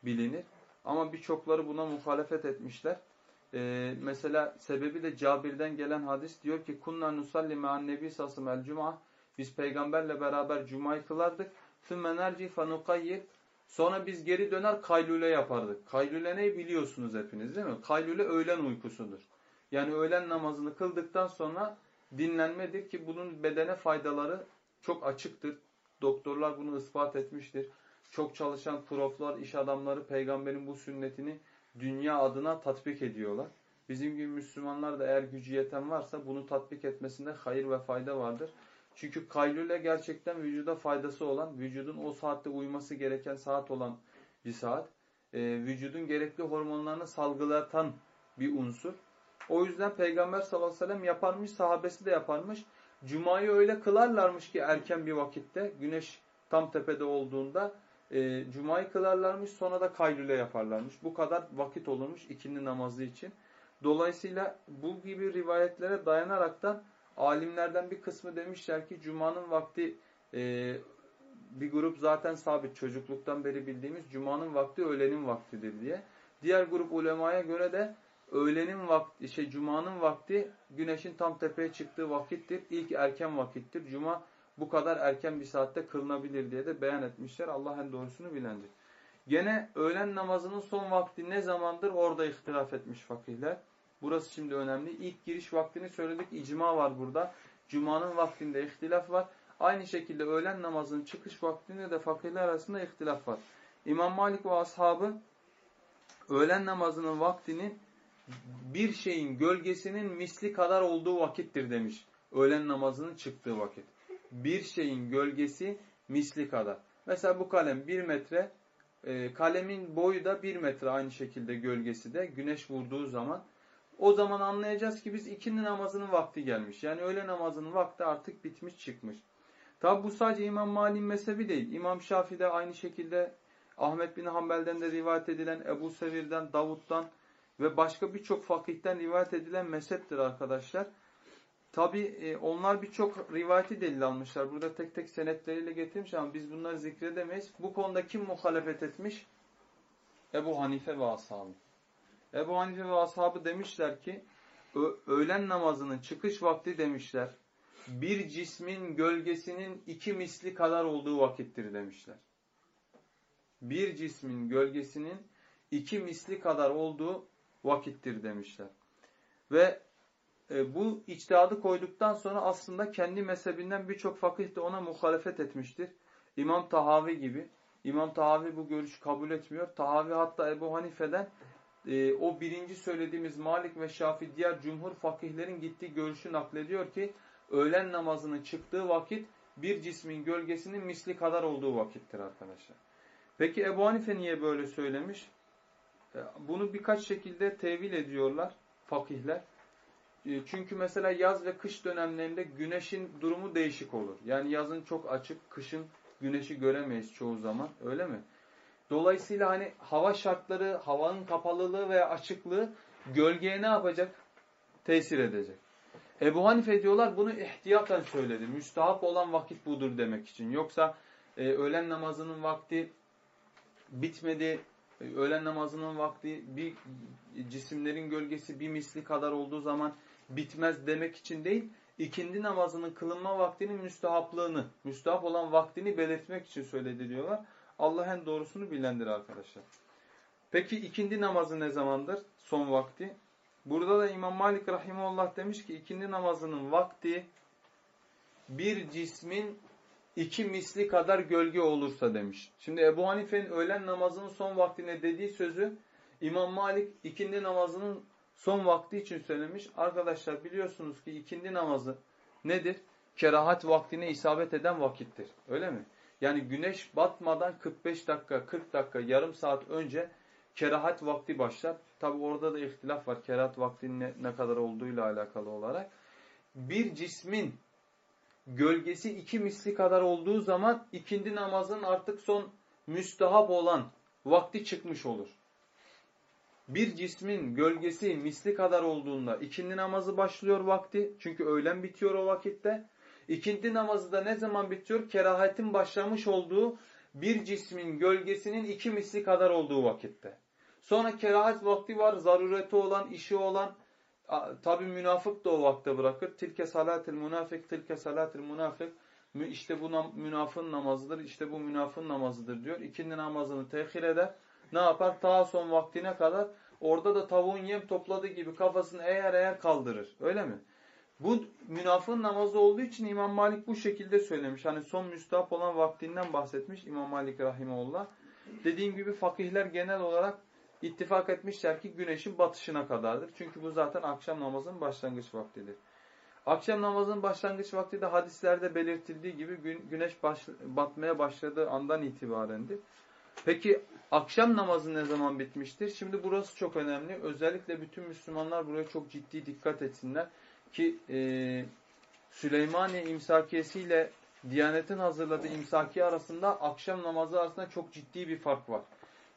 bilinir. Ama birçokları buna muhalefet etmişler. Ee, mesela sebebi de Cabir'den gelen hadis diyor ki kunna nusalli ma'an nebi sasım el cuma biz peygamberle beraber cumayı kılardık. Sümme nerci fenukayyir sonra biz geri döner kaylule yapardık. Kaylule ne biliyorsunuz hepiniz değil mi? Kaylule öğlen uykusudur. Yani öğlen namazını kıldıktan sonra dinlenmedir ki bunun bedene faydaları çok açıktır. Doktorlar bunu ispat etmiştir. Çok çalışan proflar, iş adamları peygamberin bu sünnetini dünya adına tatbik ediyorlar. Bizim gibi Müslümanlar da eğer gücü yeten varsa bunu tatbik etmesinde hayır ve fayda vardır. Çünkü kaylule gerçekten vücuda faydası olan, vücudun o saatte uyuması gereken saat olan bir saat. Ee, vücudun gerekli hormonlarını salgılatan bir unsur. O yüzden Peygamber sallallahu aleyhi ve sellem yaparmış, sahabesi de yaparmış. Cuma'yı öyle kılarlarmış ki erken bir vakitte, güneş tam tepede olduğunda e, Cuma'yı kılarlarmış, sonra da kaylule yaparlarmış. Bu kadar vakit olurmuş ikindi namazı için. Dolayısıyla bu gibi rivayetlere dayanaraktan alimlerden bir kısmı demişler ki Cuma'nın vakti e, bir grup zaten sabit çocukluktan beri bildiğimiz Cuma'nın vakti öğlenin vaktidir diye. Diğer grup ulemaya göre de öğlenin vakti, şey cumanın vakti güneşin tam tepeye çıktığı vakittir. İlk erken vakittir. Cuma bu kadar erken bir saatte kılınabilir diye de beyan etmişler. Allah en doğrusunu bilendir. Gene öğlen namazının son vakti ne zamandır orada ihtilaf etmiş fakihler. Burası şimdi önemli. İlk giriş vaktini söyledik. İcma var burada. Cuma'nın vaktinde ihtilaf var. Aynı şekilde öğlen namazının çıkış vaktinde de fakihler arasında ihtilaf var. İmam Malik ve ashabı öğlen namazının vaktini bir şeyin gölgesinin misli kadar olduğu vakittir demiş. Öğlen namazının çıktığı vakit. Bir şeyin gölgesi misli kadar. Mesela bu kalem bir metre, e, kalemin boyu da bir metre aynı şekilde gölgesi de güneş vurduğu zaman. O zaman anlayacağız ki biz ikindi namazının vakti gelmiş. Yani öğle namazının vakti artık bitmiş çıkmış. Tabi bu sadece İmam Malik'in mezhebi değil. İmam Şafii de aynı şekilde Ahmet bin Hanbel'den de rivayet edilen Ebu Sevir'den, Davud'dan ve başka birçok fakihten rivayet edilen mezheptir arkadaşlar. Tabi e, onlar birçok rivayeti delil almışlar. Burada tek tek senetleriyle getirmiş ama biz bunları zikredemeyiz. Bu konuda kim muhalefet etmiş? Ebu Hanife ve ashabı. Ebu Hanife ve ashabı demişler ki öğlen namazının çıkış vakti demişler. Bir cismin gölgesinin iki misli kadar olduğu vakittir demişler. Bir cismin gölgesinin iki misli kadar olduğu vakittir demişler. Ve e, bu içtihadı koyduktan sonra aslında kendi mezhebinden birçok fakih de ona muhalefet etmiştir. İmam Tahavi gibi. İmam Tahavi bu görüşü kabul etmiyor. Tahavi hatta Ebu Hanife'den e, o birinci söylediğimiz Malik ve Şafi diğer cumhur fakihlerin gittiği görüşü naklediyor ki öğlen namazının çıktığı vakit bir cismin gölgesinin misli kadar olduğu vakittir arkadaşlar. Peki Ebu Hanife niye böyle söylemiş? E, Bunu birkaç şekilde tevil ediyorlar fakihler. E, Çünkü mesela yaz ve kış dönemlerinde güneşin durumu değişik olur. Yani yazın çok açık, kışın güneşi göremeyiz çoğu zaman. Öyle mi? Dolayısıyla hani hava şartları, havanın kapalılığı veya açıklığı gölgeye ne yapacak? Tesir edecek. Ebu Hanife diyorlar bunu ihtiyaten söyledi. Müstahap olan vakit budur demek için. Yoksa e, öğlen namazının vakti bitmedi. E, öğlen namazının vakti bir cisimlerin gölgesi bir misli kadar olduğu zaman bitmez demek için değil. İkindi namazının kılınma vaktinin müstahaplığını, müstahap olan vaktini belirtmek için söyledi diyorlar. Allah en doğrusunu bilendir arkadaşlar. Peki ikindi namazı ne zamandır? Son vakti. Burada da İmam Malik Rahimullah demiş ki ikindi namazının vakti bir cismin iki misli kadar gölge olursa demiş. Şimdi Ebu Hanife'nin öğlen namazının son vaktine dediği sözü İmam Malik ikindi namazının son vakti için söylemiş. Arkadaşlar biliyorsunuz ki ikindi namazı nedir? Kerahat vaktine isabet eden vakittir. Öyle mi? Yani güneş batmadan 45 dakika, 40 dakika, yarım saat önce kerahat vakti başlar. Tabi orada da ihtilaf var. Kerahat vaktinin ne, ne kadar olduğuyla alakalı olarak. Bir cismin gölgesi iki misli kadar olduğu zaman ikindi namazın artık son müstahap olan vakti çıkmış olur. Bir cismin gölgesi misli kadar olduğunda ikindi namazı başlıyor vakti. Çünkü öğlen bitiyor o vakitte. İkindi namazı da ne zaman bitiyor? Kerahetin başlamış olduğu bir cismin gölgesinin iki misli kadar olduğu vakitte. Sonra kerahat vakti var, zarureti olan, işi olan, tabi münafık da o vakte bırakır. Tilke salatil münafık, tilke salatil münafık. İşte bu nam münafın namazıdır, işte bu münafın namazıdır diyor. İkindi namazını tehir eder. Ne yapar? Ta son vaktine kadar orada da tavuğun yem topladığı gibi kafasını eğer eğer kaldırır. Öyle mi? Bu münafığın namazı olduğu için İmam Malik bu şekilde söylemiş. Hani son müstahap olan vaktinden bahsetmiş İmam Malik Rahimullah. Dediğim gibi fakihler genel olarak ittifak etmişler ki güneşin batışına kadardır. Çünkü bu zaten akşam namazının başlangıç vaktidir. Akşam namazının başlangıç vakti de hadislerde belirtildiği gibi gün, güneş baş, batmaya başladığı andan itibarendir. Peki akşam namazı ne zaman bitmiştir? Şimdi burası çok önemli. Özellikle bütün Müslümanlar buraya çok ciddi dikkat etsinler. Ki e, Süleymaniye imsakiyesiyle Diyanet'in hazırladığı imsakiye arasında akşam namazı arasında çok ciddi bir fark var.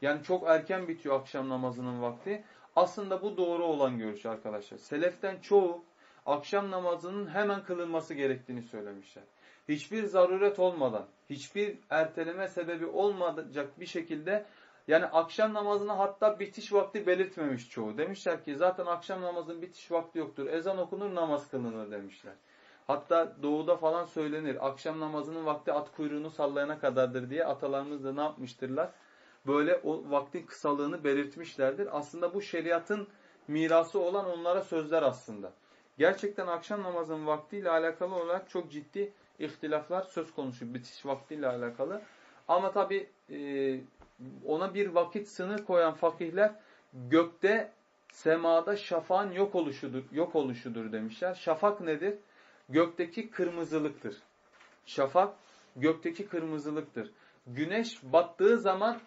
Yani çok erken bitiyor akşam namazının vakti. Aslında bu doğru olan görüş arkadaşlar. Seleften çoğu akşam namazının hemen kılınması gerektiğini söylemişler. Hiçbir zaruret olmadan, hiçbir erteleme sebebi olmayacak bir şekilde yani akşam namazını hatta bitiş vakti belirtmemiş çoğu. Demişler ki zaten akşam namazının bitiş vakti yoktur. Ezan okunur namaz kılınır demişler. Hatta doğuda falan söylenir. Akşam namazının vakti at kuyruğunu sallayana kadardır diye atalarımız da ne yapmıştırlar? Böyle o vaktin kısalığını belirtmişlerdir. Aslında bu şeriatın mirası olan onlara sözler aslında. Gerçekten akşam namazının vaktiyle alakalı olarak çok ciddi ihtilaflar söz konusu bitiş vaktiyle alakalı. Ama tabi e, ona bir vakit sınır koyan fakihler gökte semada şafağın yok oluşudur, yok oluşudur demişler. Şafak nedir? Gökteki kırmızılıktır. Şafak gökteki kırmızılıktır. Güneş battığı zaman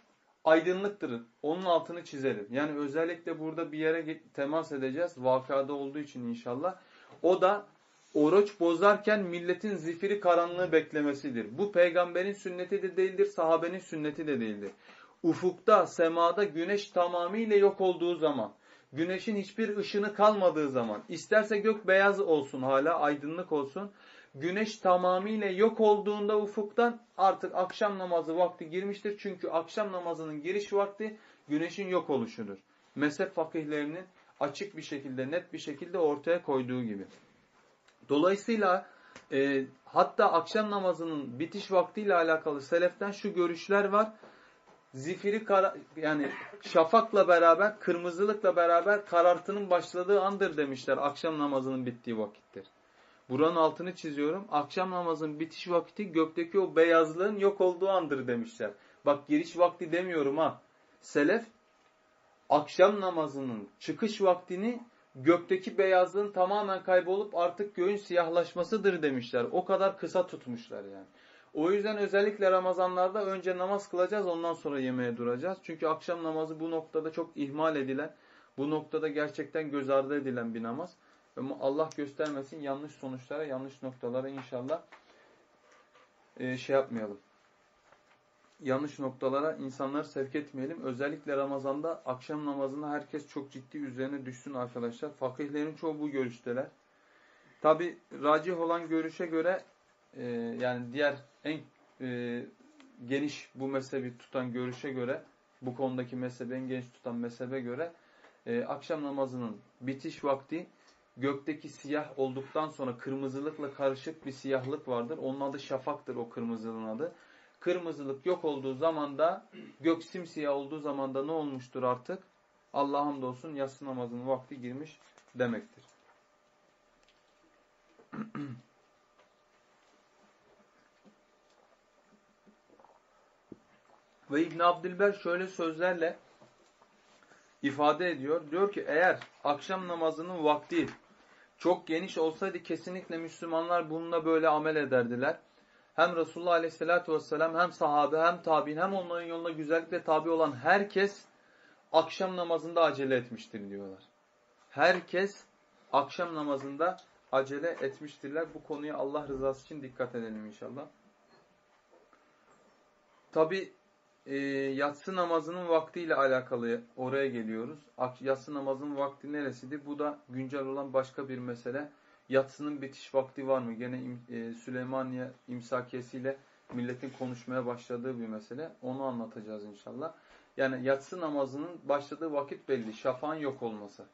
aydınlıktır. Onun altını çizelim. Yani özellikle burada bir yere temas edeceğiz. Vakada olduğu için inşallah. O da oruç bozarken milletin zifiri karanlığı beklemesidir. Bu peygamberin sünneti de değildir, sahabenin sünneti de değildir. Ufukta, semada güneş tamamıyla yok olduğu zaman, güneşin hiçbir ışını kalmadığı zaman, isterse gök beyaz olsun hala, aydınlık olsun, güneş tamamıyla yok olduğunda ufuktan artık akşam namazı vakti girmiştir. Çünkü akşam namazının giriş vakti güneşin yok oluşudur. Mezhep fakihlerinin açık bir şekilde, net bir şekilde ortaya koyduğu gibi. Dolayısıyla e, hatta akşam namazının bitiş vaktiyle alakalı seleften şu görüşler var. Zifiri kara, yani şafakla beraber, kırmızılıkla beraber karartının başladığı andır demişler. Akşam namazının bittiği vakittir. Buranın altını çiziyorum. Akşam namazının bitiş vakti gökteki o beyazlığın yok olduğu andır demişler. Bak giriş vakti demiyorum ha. Selef akşam namazının çıkış vaktini gökteki beyazlığın tamamen kaybolup artık göğün siyahlaşmasıdır demişler. O kadar kısa tutmuşlar yani. O yüzden özellikle Ramazanlarda önce namaz kılacağız ondan sonra yemeğe duracağız. Çünkü akşam namazı bu noktada çok ihmal edilen, bu noktada gerçekten göz ardı edilen bir namaz. Allah göstermesin yanlış sonuçlara, yanlış noktalara inşallah e, şey yapmayalım. Yanlış noktalara insanlar sevk etmeyelim. Özellikle Ramazan'da akşam namazına herkes çok ciddi üzerine düşsün arkadaşlar. Fakihlerin çoğu bu görüşteler. Tabi racih olan görüşe göre e, yani diğer en e, geniş bu mezhebi tutan görüşe göre bu konudaki mezhebi en geniş tutan mezhebe göre akşam namazının bitiş vakti gökteki siyah olduktan sonra kırmızılıkla karışık bir siyahlık vardır. Onun adı şafaktır o kırmızılığın adı. Kırmızılık yok olduğu zaman da gök simsiyah olduğu zaman da ne olmuştur artık? Allah hamdolsun yatsı namazının vakti girmiş demektir. Ve İbn Abdülber şöyle sözlerle ifade ediyor. Diyor ki eğer akşam namazının vakti çok geniş olsaydı kesinlikle Müslümanlar bununla böyle amel ederdiler. Hem Resulullah Aleyhisselatü Vesselam hem sahabe hem tabi'in hem onların yoluna güzellikle tabi olan herkes akşam namazında acele etmiştir diyorlar. Herkes akşam namazında acele etmiştirler. Bu konuya Allah rızası için dikkat edelim inşallah. Tabi e, yatsı namazının vaktiyle alakalı oraya geliyoruz. Yatsı namazının vakti neresidir? Bu da güncel olan başka bir mesele. Yatsının bitiş vakti var mı? Gene e, Süleymaniye imsakiyesiyle milletin konuşmaya başladığı bir mesele. Onu anlatacağız inşallah. Yani yatsı namazının başladığı vakit belli. Şafağın yok olması.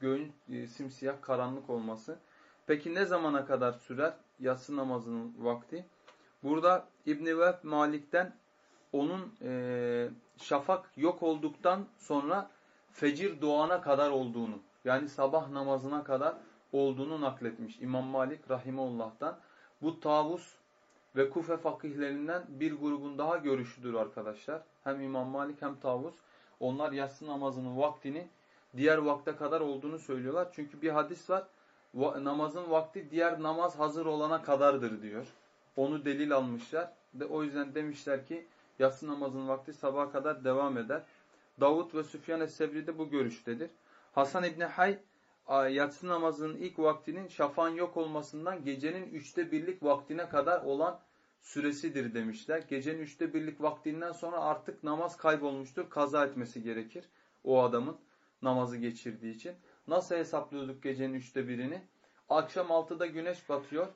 Göğün e, simsiyah karanlık olması. Peki ne zamana kadar sürer yatsı namazının vakti? Burada İbn-i Vehb Malik'ten onun e, şafak yok olduktan sonra fecir doğana kadar olduğunu yani sabah namazına kadar olduğunu nakletmiş İmam Malik Rahimullah'tan. Bu tavus ve kufe fakihlerinden bir grubun daha görüşüdür arkadaşlar. Hem İmam Malik hem tavus. Onlar yatsı namazının vaktini diğer vakte kadar olduğunu söylüyorlar. Çünkü bir hadis var. Namazın vakti diğer namaz hazır olana kadardır diyor. Onu delil almışlar. Ve o yüzden demişler ki yatsı namazının vakti sabaha kadar devam eder. Davut ve Süfyan Es-Sevri de bu görüştedir. Hasan İbni Hay yatsı namazının ilk vaktinin şafan yok olmasından gecenin üçte birlik vaktine kadar olan süresidir demişler. Gecenin üçte birlik vaktinden sonra artık namaz kaybolmuştur. Kaza etmesi gerekir o adamın namazı geçirdiği için. Nasıl hesaplıyorduk gecenin üçte birini? Akşam altıda güneş batıyor.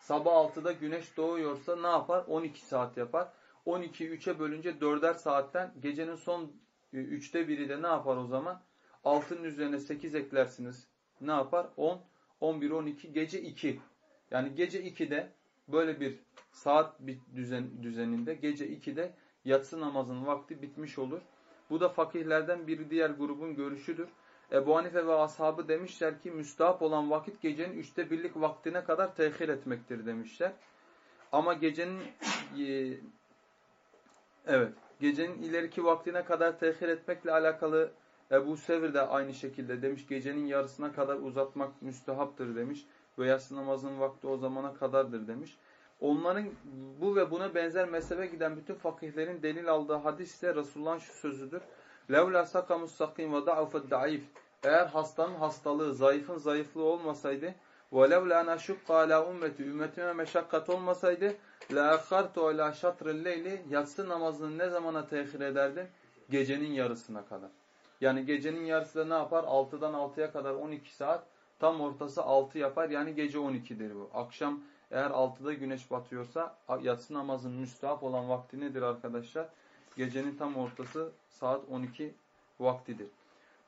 Sabah altıda güneş doğuyorsa ne yapar? 12 saat yapar. 12'yi 3'e bölünce 4'er saatten gecenin son 3'te biri de ne yapar o zaman? 6'nın üzerine 8 eklersiniz. Ne yapar? 10, 11, 12, gece 2. Yani gece 2'de böyle bir saat düzen, düzeninde gece 2'de yatsı namazının vakti bitmiş olur. Bu da fakihlerden bir diğer grubun görüşüdür. Ebu Hanife ve ashabı demişler ki müstahap olan vakit gecenin üçte birlik vaktine kadar tehir etmektir demişler. Ama gecenin e, evet gecenin ileriki vaktine kadar tehir etmekle alakalı Ebu Sevir de aynı şekilde demiş gecenin yarısına kadar uzatmak müstehaptır demiş. Ve yatsı namazının vakti o zamana kadardır demiş. Onların bu ve buna benzer mezhebe giden bütün fakihlerin delil aldığı hadis ise Resulullah'ın şu sözüdür. لَوْلَا سَقَمُ السَّقِيمَ وَضَعُفَ الدَّعِيفِ Eğer hastanın hastalığı, zayıfın zayıflığı olmasaydı وَلَوْلَا أَنَا شُقَّ عَلَى ümmeti Ümmetime meşakkat olmasaydı لَاَخَّرْتُ عَلَى شَطْرِ اللَّيْلِ Yatsı namazını ne zamana tehir ederdim? Gecenin yarısına kadar. Yani gecenin yarısı da ne yapar? 6'dan 6'ya kadar 12 saat. Tam ortası 6 yapar. Yani gece 12'dir bu. Akşam eğer 6'da güneş batıyorsa yatsı namazın müstahap olan vakti nedir arkadaşlar? Gecenin tam ortası saat 12 vaktidir.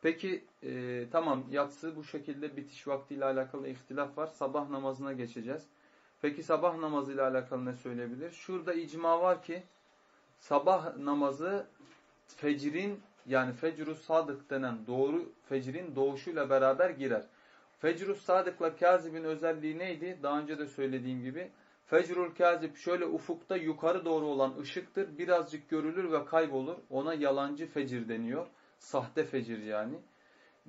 Peki e, tamam yatsı bu şekilde bitiş vaktiyle alakalı ihtilaf var. Sabah namazına geçeceğiz. Peki sabah namazıyla alakalı ne söyleyebilir? Şurada icma var ki sabah namazı fecrin yani fecrus sadık denen doğru fecrin doğuşuyla beraber girer. Fecrus sadıkla kazibin özelliği neydi? Daha önce de söylediğim gibi. Fecrul kazib şöyle ufukta yukarı doğru olan ışıktır. Birazcık görülür ve kaybolur. Ona yalancı fecir deniyor. Sahte fecir yani.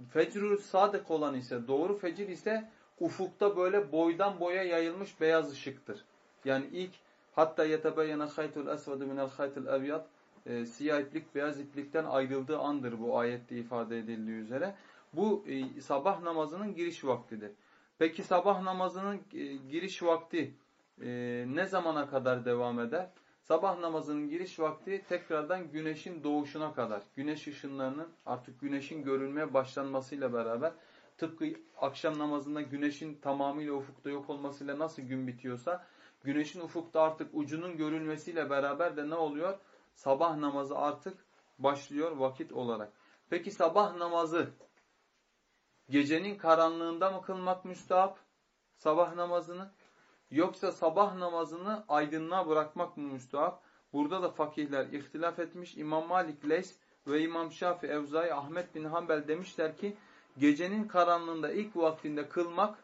Fecrul sadık olan ise doğru fecir ise ufukta böyle boydan boya yayılmış beyaz ışıktır. Yani ilk Hatta yetebeyyene haytul esvedu minel haytul ebyad. E, siyah iplik beyaz iplikten ayrıldığı andır bu ayette ifade edildiği üzere. Bu e, sabah namazının giriş vaktidir. Peki sabah namazının e, giriş vakti e, ne zamana kadar devam eder? Sabah namazının giriş vakti tekrardan güneşin doğuşuna kadar. Güneş ışınlarının artık güneşin görülmeye başlanmasıyla beraber tıpkı akşam namazında güneşin tamamıyla ufukta yok olmasıyla nasıl gün bitiyorsa güneşin ufukta artık ucunun görülmesiyle beraber de ne oluyor? Sabah namazı artık başlıyor vakit olarak. Peki sabah namazı gecenin karanlığında mı kılmak müstahap? Sabah namazını? Yoksa sabah namazını aydınlığa bırakmak mı müstahap? Burada da fakihler ihtilaf etmiş. İmam Malik, Leys ve İmam Şafi, Evzai, Ahmet bin Hanbel demişler ki gecenin karanlığında ilk vaktinde kılmak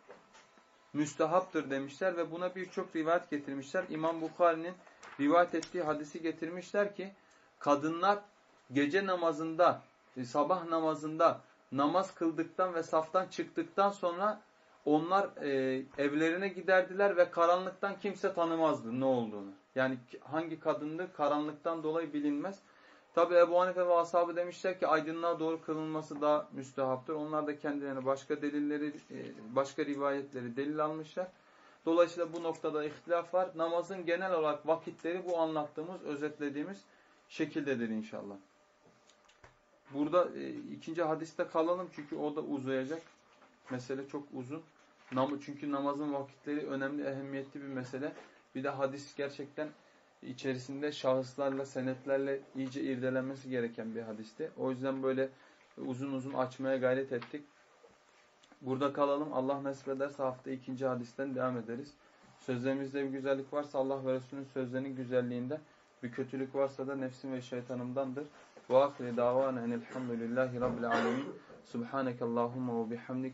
müstahaptır demişler ve buna birçok rivayet getirmişler. İmam Bukhari'nin rivayet ettiği hadisi getirmişler ki kadınlar gece namazında, e, sabah namazında namaz kıldıktan ve saftan çıktıktan sonra onlar e, evlerine giderdiler ve karanlıktan kimse tanımazdı ne olduğunu. Yani hangi kadındı karanlıktan dolayı bilinmez. Tabi Ebu Hanife ve ashabı demişler ki aydınlığa doğru kılınması daha müstehaptır. Onlar da kendilerine başka delilleri, e, başka rivayetleri delil almışlar. Dolayısıyla bu noktada ihtilaf var. Namazın genel olarak vakitleri bu anlattığımız, özetlediğimiz şekildedir inşallah. Burada e, ikinci hadiste kalalım çünkü o da uzayacak. Mesele çok uzun. Çünkü namazın vakitleri önemli, ehemmiyetli bir mesele. Bir de hadis gerçekten içerisinde şahıslarla, senetlerle iyice irdelenmesi gereken bir hadisti. O yüzden böyle uzun uzun açmaya gayret ettik. Burada kalalım. Allah nasip ederse hafta ikinci hadisten devam ederiz. Sözlerimizde bir güzellik varsa Allah ve Resulünün sözlerinin güzelliğinde, bir kötülük varsa da nefsim ve şeytanımdandır. Ve ahire davana enelhamdülillahi rabbil alemin. Subhaneke Allahumma ve bihamdik.